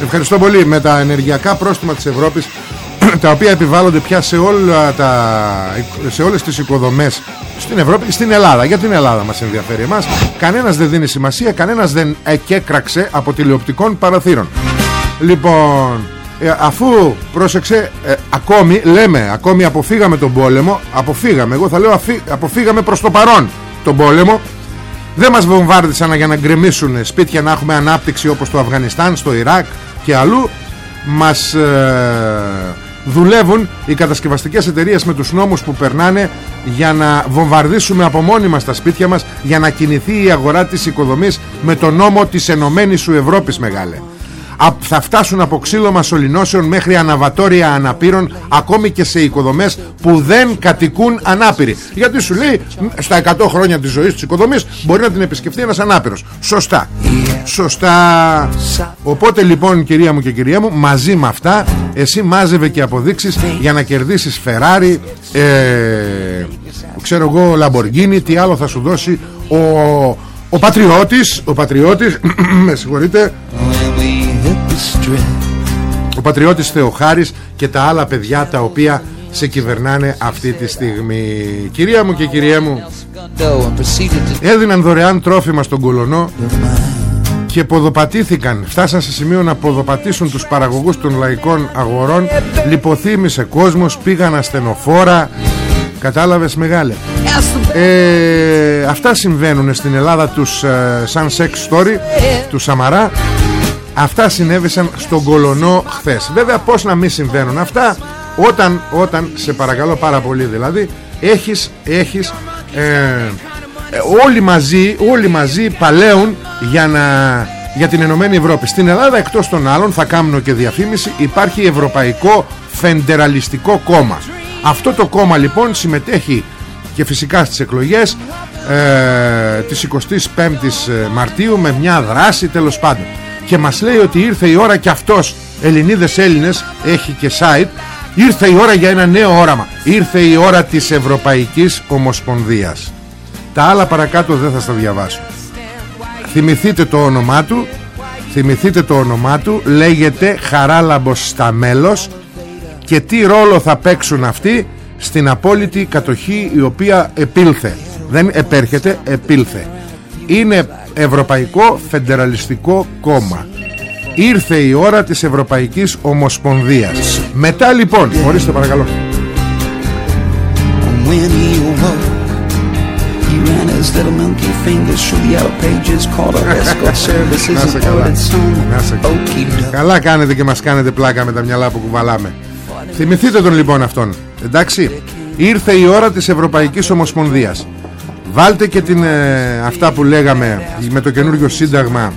Ευχαριστώ πολύ. Με τα ενεργειακά πρόστιμα της Ευρώπης [clears throat] τα οποία επιβάλλονται πια σε, όλα τα, σε όλες τις οικοδομές στην Ευρώπη, στην Ελλάδα. Για την Ελλάδα μας ενδιαφέρει εμάς; Κανένας δεν δίνει σημασία κανένας δεν εκέκραξε από τηλεοπτικών παραθύρων. Λοιπόν ε, αφού πρόσεξε ε, ακόμη λέμε ακόμη αποφύγαμε τον πόλεμο αποφύγαμε εγώ θα λέω αποφύγαμε προς το παρόν τον πόλεμο δεν μας βομβάρδισαν για να γκρεμίσουν σπίτια να έχουμε ανάπτυξη όπως το Αφγανιστάν, στο Ιράκ και αλλού. Μας ε, δουλεύουν οι κατασκευαστικές εταιρείες με τους νόμους που περνάνε για να βομβαρδίσουμε από μόνοι μας τα σπίτια μας για να κινηθεί η αγορά της οικοδομής με τον νόμο της Ενωμένης σου Ευρώπης μεγάλε θα φτάσουν από ξύλωμα σωληνώσεων μέχρι αναβατόρια αναπήρων ακόμη και σε οικοδομές που δεν κατοικούν ανάπηροι. Γιατί σου λέει στα 100 χρόνια της ζωής της οικοδομής μπορεί να την επισκεφτεί ένας ανάπηρος. Σωστά. Σωστά. Οπότε λοιπόν κυρία μου και κυρία μου μαζί με αυτά εσύ μάζευε και αποδείξεις για να κερδίσεις Ferrari ε, ξέρω εγώ Lamborghini τι άλλο θα σου δώσει ο, ο Πατριώτης ο Πατριώτης [clears throat] με συγχωρείτε ο Πατριώτης Θεοχάρης και τα άλλα παιδιά τα οποία σε κυβερνάνε αυτή τη στιγμή. Κυρία μου και κυρία μου Έδιναν δωρεάν τρόφιμα στον Κολονό και ποδοπατήθηκαν. Φτάσαν σε σημείο να ποδοπατήσουν τους παραγωγούς των λαϊκών αγορών. Λιποθύμησε κόσμος Πήγαν ασθενοφόρα. Κατάλαβες μεγάλε. Ε, Αυτά συμβαίνουν στην Ελλάδα τους ε, σαν sex story Του Σαμαρά Αυτά συνέβησαν στον Κολονό χθες. Βέβαια πως να μην συμβαίνουν αυτά Όταν, όταν σε παρακαλώ πάρα πολύ δηλαδή Έχεις, έχεις ε, ε, Όλοι μαζί Όλοι μαζί παλαίουν για, να, για την Ενωμένη Ευρώπη. Στην Ελλάδα εκτός των άλλων Θα κάνω και διαφήμιση Υπάρχει Ευρωπαϊκό Φεντεραλιστικό Κόμμα. Αυτό το κόμμα λοιπόν συμμετέχει και φυσικά στις εκλογές ε, της 25ης Μαρτίου με μια δράση τέλος πάντων και μας λέει ότι ήρθε η ώρα και αυτός Ελληνίδες Έλληνες έχει και site ήρθε η ώρα για ένα νέο όραμα. Ήρθε η ώρα της Ευρωπαϊκής Ομοσπονδίας. Τα άλλα παρακάτω δεν θα στα διαβάσω. Θυμηθείτε το όνομά του θυμηθείτε το όνομά του λέγεται Χαράλαμπος Σταμέλος και τι ρόλο θα παίξουν αυτοί στην απόλυτη κατοχή η οποία επήλθε. Δεν επέρχεται, επήλθε είναι Ευρωπαϊκό Φεντεραλιστικό Κόμμα ήρθε η ώρα της Ευρωπαϊκής Ομοσπονδίας μετά λοιπόν, ορίστε παρακαλώ when he awoke. He ran his little monkey fingers through the yellow pages called our escort services and ordered some Καλά κάνετε και μας κάνετε πλάκα με τα μυαλά που κουβαλάμε. Θυμηθείτε τον λοιπόν αυτόν. Εντάξει; Ήρθε η ώρα της Ευρωπαϊκής Ομοσπονδίας. Βάλτε και την, ε, αυτά που λέγαμε με το καινούργιο σύνταγμα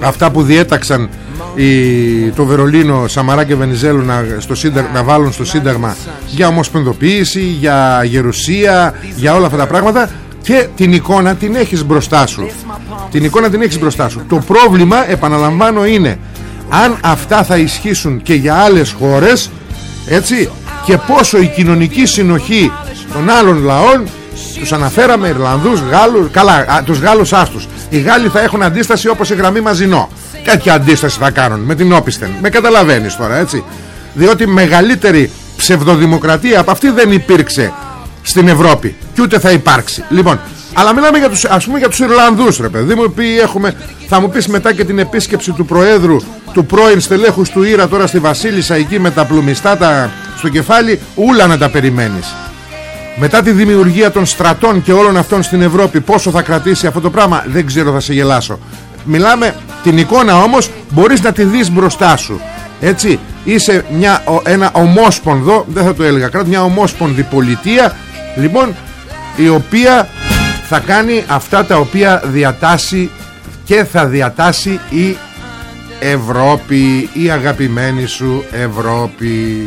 αυτά που διέταξαν η, το Βερολίνο, Σαμαρά και Βενιζέλου να, στο να βάλουν στο Σύνταγμα για ομοσπονδοποίηση, για γερουσία, για όλα αυτά τα πράγματα και την εικόνα την έχεις μπροστά σου. Την εικόνα την έχεις μπροστά σου. Το πρόβλημα, επαναλαμβάνω, είναι αν αυτά θα ισχύσουν και για άλλες χώρες, έτσι, και πόσο η κοινωνική συνοχή των άλλων λαών τους αναφέραμε Ιρλανδούς, Γάλλους Καλά, α, τους Γάλλους άστους. Οι Γάλλοι θα έχουν αντίσταση όπως η γραμμή Μαζινό. Τέτοια αντίσταση θα κάνουν με την όπισθεν. Με καταλαβαίνεις τώρα έτσι. Διότι μεγαλύτερη ψευδοδημοκρατία Από αυτή δεν υπήρξε στην Ευρώπη Και ούτε θα υπάρξει. Λοιπόν αλλά μιλάμε για τους, ας πούμε για τους Ιρλανδούς ρε παιδί μου έχουμε, Θα μου πεις μετά και την επίσκεψη του Προέδρου Του πρώην στελέχους του Ήρα τώρα στη Βασίλισσα Εκεί με τα πλουμιστάτα στο κεφάλι Ούλα να τα περιμένεις μετά τη δημιουργία των στρατών και όλων αυτών στην Ευρώπη πόσο θα κρατήσει αυτό το πράγμα δεν ξέρω θα σε γελάσω. Μιλάμε την εικόνα όμως μπορείς να τη δεις μπροστά σου. Έτσι είσαι μια, ένα ομόσπονδο δεν θα το έλεγα κράτη μια ομόσπονδη πολιτεία λοιπόν η οποία θα κάνει αυτά τα οποία διατάσσει και θα διατάσει η Ευρώπη η αγαπημένη σου Ευρώπη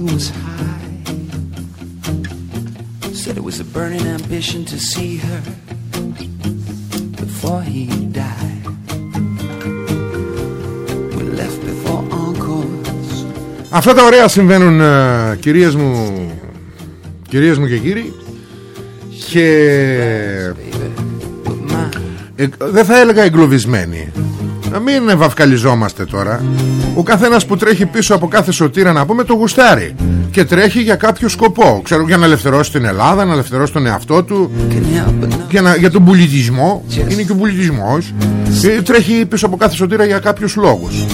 was high. Said it was a burning ambition to see her before he died. We left before encores. Αυτά τα ωραία συμβαίνουν uh, κυρίες μου κυρίες μου και κύριοι και ε, δεν θα έλεγα εγκλωβισμένοι να μην βαφκαλιζόμαστε τώρα. Ο καθένας που τρέχει πίσω από κάθε σωτήρα να πούμε το γουστάρει. Και τρέχει για κάποιο σκοπό. Ξέρω για να ελευθερώσει την Ελλάδα Να ελευθερώσει τον εαυτό του. Για, να, για τον πολιτισμό. Είναι και ο πολιτισμός. Και Τρέχει πίσω από κάθε σωτήρα για κάποιους λόγους.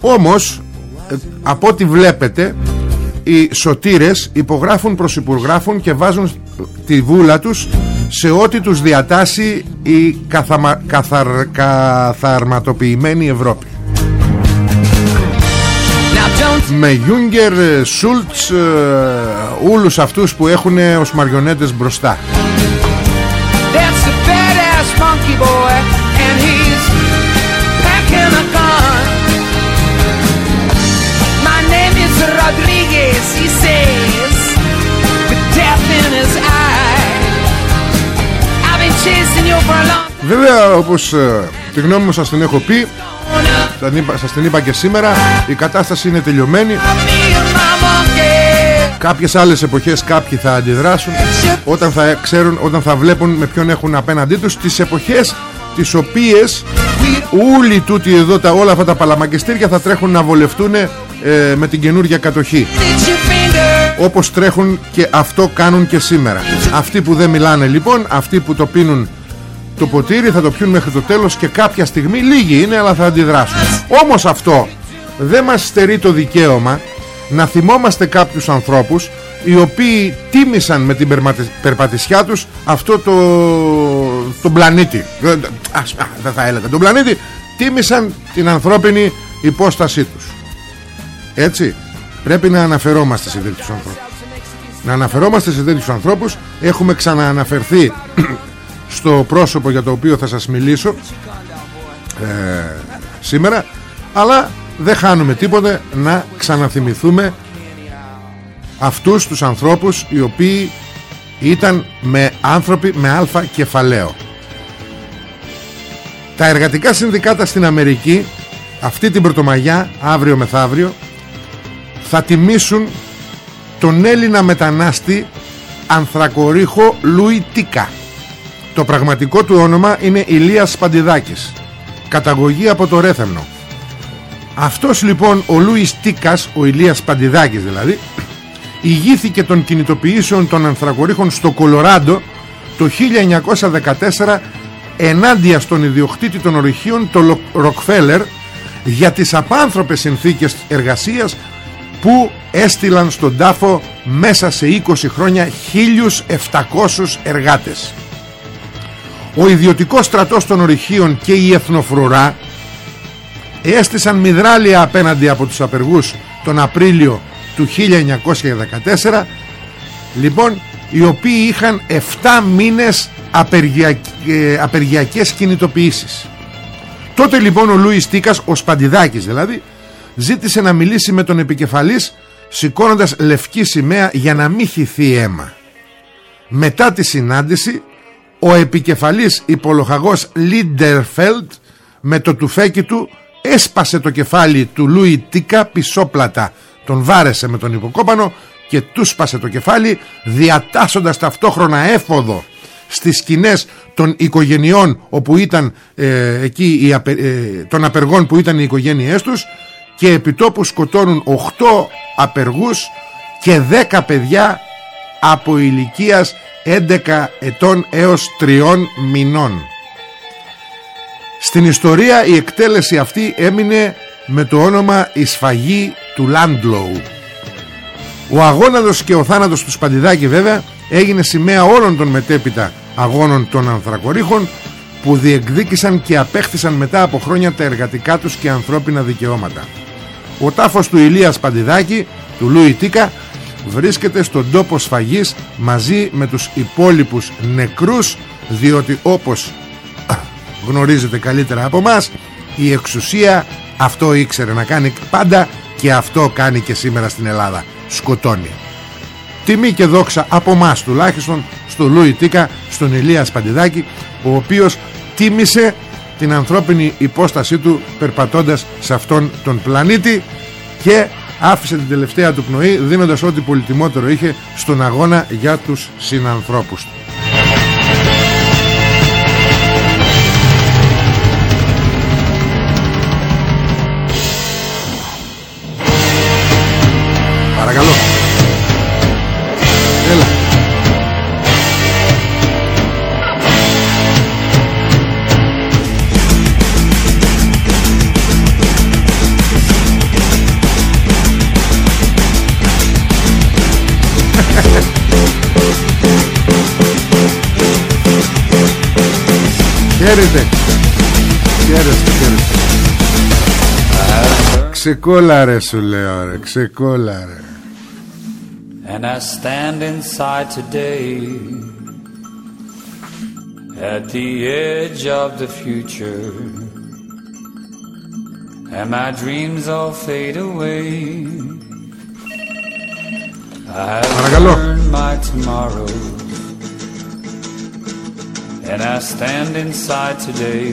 Όμως ε, Από ό,τι βλέπετε οι σωτήρες υπογράφουν προσυπογράφουν και βάζουν τη βούλα τους σε ό,τι τους διατάσσει η καθαμα, καθαρ, καθαρματοποιημένη Ευρώπη. Με Γιούγκερ, Σούλτς όλους αυτούς που έχουν ως μαριονέτες μπροστά Βέβαια όπως ε, τη γνώμη μου σας την έχω πει Σας την είπα και σήμερα Η κατάσταση είναι τελειωμένη. Κάποιες άλλες εποχές κάποιοι θα αντιδράσουν Όταν θα ξέρουν, όταν θα βλέπουν με ποιον έχουν απέναντί τους. Τις εποχές τις οποίες Όλοι τούτοι εδώ τα, όλα αυτά τα παλαμακιστήρια θα τρέχουν να βολευτούν ε, με την καινούργια κατοχή. Όπως τρέχουν και αυτό κάνουν και σήμερα. Αυτοί που δεν μιλάνε λοιπόν αυτοί που το πίνουν το ποτήρι θα το πιούν μέχρι το τέλος και κάποια στιγμή λίγοι είναι αλλά θα αντιδράσουν. Όμως αυτό δεν μας στερεί το δικαίωμα να θυμόμαστε κάποιους ανθρώπους οι οποίοι τίμησαν με την περπατησιά τους αυτό το τον πλανήτη. Δεν θα έλεγα τον πλανήτη τίμησαν την ανθρώπινη υπόστασή τους. Έτσι πρέπει να αναφερόμαστε σε τέτοιους ανθρώπους. Να αναφερόμαστε σε τέτοιους ανθρώπους. Έχουμε ξανααναφερθεί στο πρόσωπο για το οποίο θα σας μιλήσω ε, σήμερα αλλά δεν χάνουμε τίποτε να ξαναθυμηθούμε αυτούς τους ανθρώπους οι οποίοι ήταν με άνθρωποι με αλφα κεφαλαίο. Τα εργατικά συνδικάτα στην Αμερική αυτή την πρωτομαγιά αύριο μεθαύριο θα τιμήσουν τον Έλληνα μετανάστη Ανθρακορίχο Λούι Τίκα το πραγματικό του όνομα είναι Ηλίας Παντιδάκης καταγωγή από το Ρέθεμνο αυτός λοιπόν ο Λούις Τίκας ο Ηλίας Παντιδάκης δηλαδή [clears throat] ηγήθηκε των κινητοποιήσεων των Ανθρακορίχων στο Κολοράντο το 1914 ενάντια στον ιδιοκτήτη των ορυχείων το Ροκφέλερ για τις απάνθρωπες συνθήκες εργασίας που έστειλαν στον τάφο μέσα σε 20 χρόνια 1.700 εργάτες. Ο ιδιωτικός στρατός των ορυχείων και η εθνοφρουρά έστησαν μυδράλια απέναντι από τους απεργούς τον Απρίλιο του 1914 λοιπόν οι οποίοι είχαν 7 μήνες απεργιακ... ε, απεργιακές κινητοποιήσεις. Τότε λοιπόν ο Λούις Τίκας ο Σπαντιδάκης δηλαδή ζήτησε να μιλήσει με τον επικεφαλής σηκώνοντας λευκή σημαία για να μην χυθεί αίμα. Μετά τη συνάντηση ο επικεφαλής υπολοχαγός Λίντερφελτ με το τουφέκι του έσπασε το κεφάλι του Λούι Τίκα πισόπλατα. Τον βάρεσε με τον υποκόπανο και του σπάσε το κεφάλι διατάσσοντας ταυτόχρονα έφοδο στις σκηνές των οικογενειών όπου ήταν ε, εκεί οι απε, ε, των απεργών που ήταν οι οικογένειές τους και επιτόπου σκοτώνουν 8 απεργούς και 10 παιδιά από ηλικίας 11 ετών έως 3 μηνών. Στην ιστορία η εκτέλεση αυτή έμεινε με το όνομα «Η σφαγή του Λάντλοου». Ο αγώναδος και ο θάνατος του Σπαντιδάκη βέβαια έγινε σημαία όλων των μετέπειτα αγώνων των ανθρακορίχων που διεκδίκησαν και απέχθησαν μετά από χρόνια τα εργατικά τους και ανθρώπινα δικαιώματα. Ο τάφος του Ηλίας Σπαντιδάκη, του Λούι Τίκα, βρίσκεται στον τόπο σφαγής μαζί με τους υπόλοιπους νεκρούς διότι όπως γνωρίζετε καλύτερα από μας η εξουσία αυτό ήξερε να κάνει πάντα και αυτό κάνει και σήμερα στην Ελλάδα. Σκοτώνει. Τιμή και δόξα από μας τουλάχιστον στο Λούι Τίκα στον Ηλίας Σπαντιδάκη ο οποίος τίμησε την ανθρώπινη υπόστασή του περπατώντας σε αυτόν τον πλανήτη και άφησε την τελευταία του πνοή δίνοντας ό,τι πολυτιμότερο είχε στον αγώνα για τους συνανθρώπους του Παρακαλώ. Χαίρετε. Χαίρετε, χαίρετε. Ξεκόλαρε σου λέω ρε, ξεκόλαρε. And I stand inside today at the edge of the future, and my dreams all fade away. I have Παρακαλώ. earned my tomorrow, and I stand inside today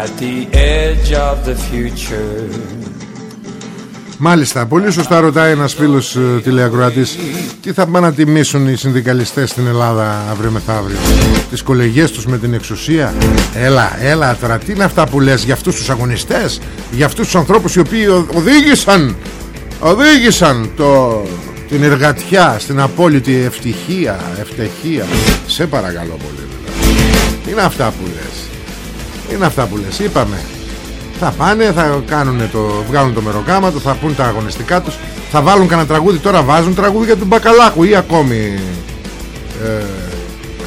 at the edge of the future. Μάλιστα, πολύ σωστά ρωτάει ένας φίλος ε, τηλεακροατής Τι θα πάνε να τιμήσουν οι συνδικαλιστές στην Ελλάδα αύριο μεθαύριο; Τις κολεγιές τους με την εξουσία; Έλα, έλα τώρα, τι είναι αυτά που λες για αυτούς τους αγωνιστές; Για αυτούς τους ανθρώπους οι οποίοι ο- οδήγησαν Οδήγησαν το, την εργατιά στην απόλυτη ευτυχία Ευτυχία Σε παρακαλώ πολύ δηλαδή. Τι είναι αυτά που λες Τι είναι αυτά που λες, είπαμε θα πάνε, θα κάνουν το, βγάλουν το μεροκάματο, θα πούν τα αγωνιστικά τους, θα βάλουν κανένα τραγούδι. Τώρα βάζουν τραγούδι για τον Μπακαλάκου ή ακόμη ε,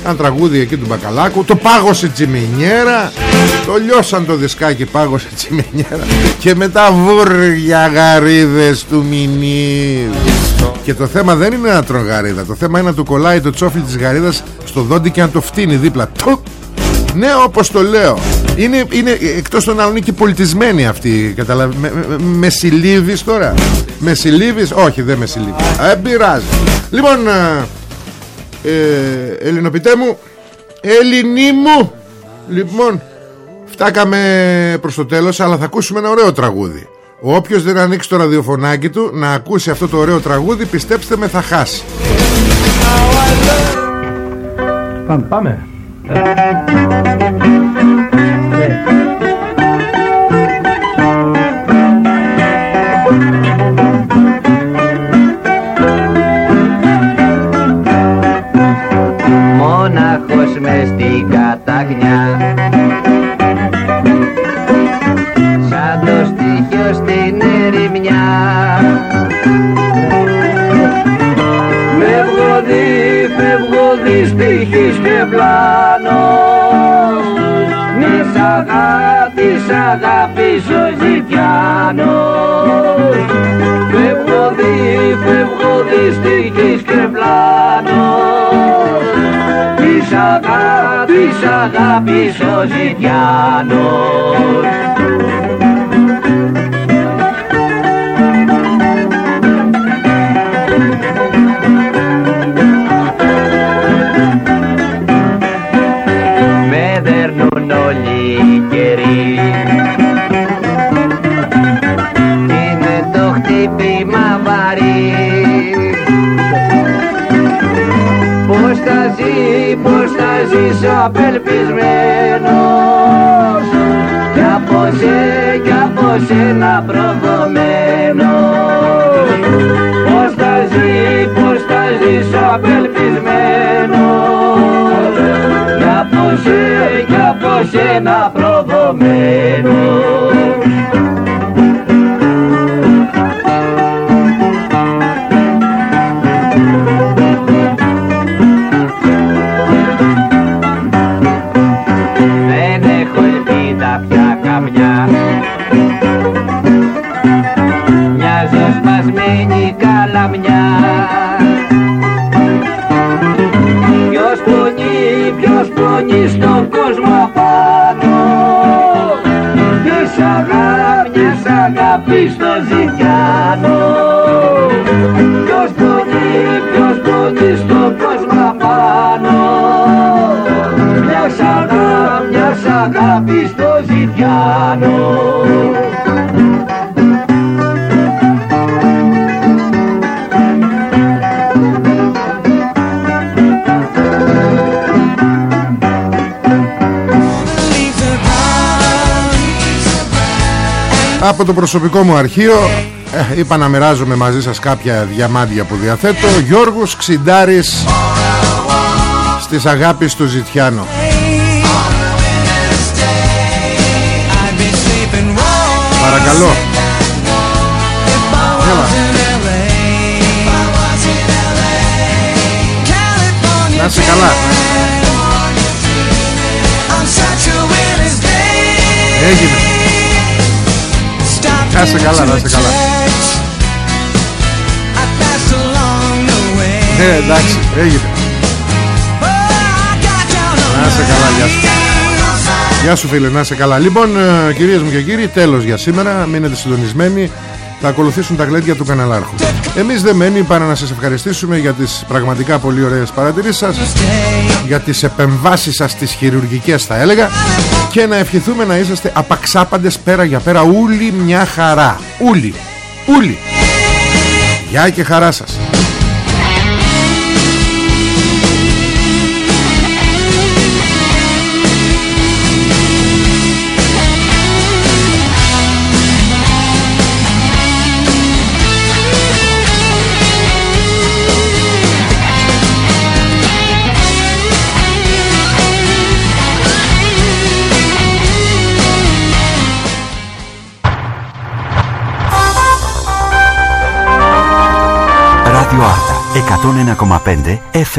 ένα τραγούδι εκεί του Μπακαλάκου. Το πάγωσε τσιμινιέρα, το λιώσαν το δισκάκι, πάγωσε τσιμινιέρα και μετά βούρια γαρίδες του Μινίδη. Και το θέμα δεν είναι να τρώνε γαρίδα, το θέμα είναι να του κολλάει το τσόφλι της γαρίδας στο δόντι και να το φτύνει δίπλα. Τουκ! Ναι όπως το λέω. Είναι, είναι εκτός των άλλων είναι και πολιτισμένοι αυτοί καταλαβα... με, με, με συλλήβεις τώρα. Με συλλήβεις; Όχι δεν με συλλήβεις. Δεν πειράζει. Λοιπόν ε, ε, Ελληνοπιτέ μου Ελληνί μου! Λοιπόν Φτάκαμε προς το τέλος Αλλά θα ακούσουμε ένα ωραίο τραγούδι Όποιος δεν ανοίξει το ραδιοφωνάκι του να ακούσει αυτό το ωραίο τραγούδι πιστέψτε με θα χάσει Πάμε, πάμε. Μόναχος μες στην καταγνιά Φεύγω δι, φεύγω δι στοιχής και πλάνος. Μη σ' αγάπη, σ' αγάπης ο ζητιάνος Φεύγω δι, φεύγω δι στοιχής και πλάνος. Μη σ' αγάπη, σ' αγάπης ο σένα προδομένος Πώς θα ζει, πώς θα ζήσω απελπισμένος. Κι από σε, κι από σένα προδομένος αγάπης στο ζητιάνο Ποιος πονεί, ποιος πονεί στον κόσμο απάνω Μιας αγάπης, μιας αγάπης στο ζητιάνο Από το προσωπικό μου αρχείο ε, Είπα να μοιράζομαι μαζί σας κάποια διαμάντια που διαθέτω. Γιώργος Ξιντάρης Στις αγάπης του Ζητιάνο Παρακαλώ. Έλα. Να είσαι καλά. Έγινε Να είσαι καλά, να είσαι καλά. Ε, εντάξει, έγινε. Να είσαι καλά, γεια σου. Γεια σου φίλε, να είσαι καλά. Λοιπόν, ε, κυρίες μου και κύριοι, τέλος για σήμερα. Μείνετε συντονισμένοι. Θα ακολουθήσουν τα γλέντια του καναλάρχου. Εμείς δεν μένει παρά να σας ευχαριστήσουμε Για τις πραγματικά πολύ ωραίες παρατηρήσεις σας Για τις επεμβάσεις σας Τις χειρουργικές θα έλεγα Και να ευχηθούμε να είσαστε απαξάπαντες Πέρα για πέρα, ούλοι μια χαρά. Ούλοι, ούλοι Γεια και χαρά σας Κατόνεν α, απέντε, εφ.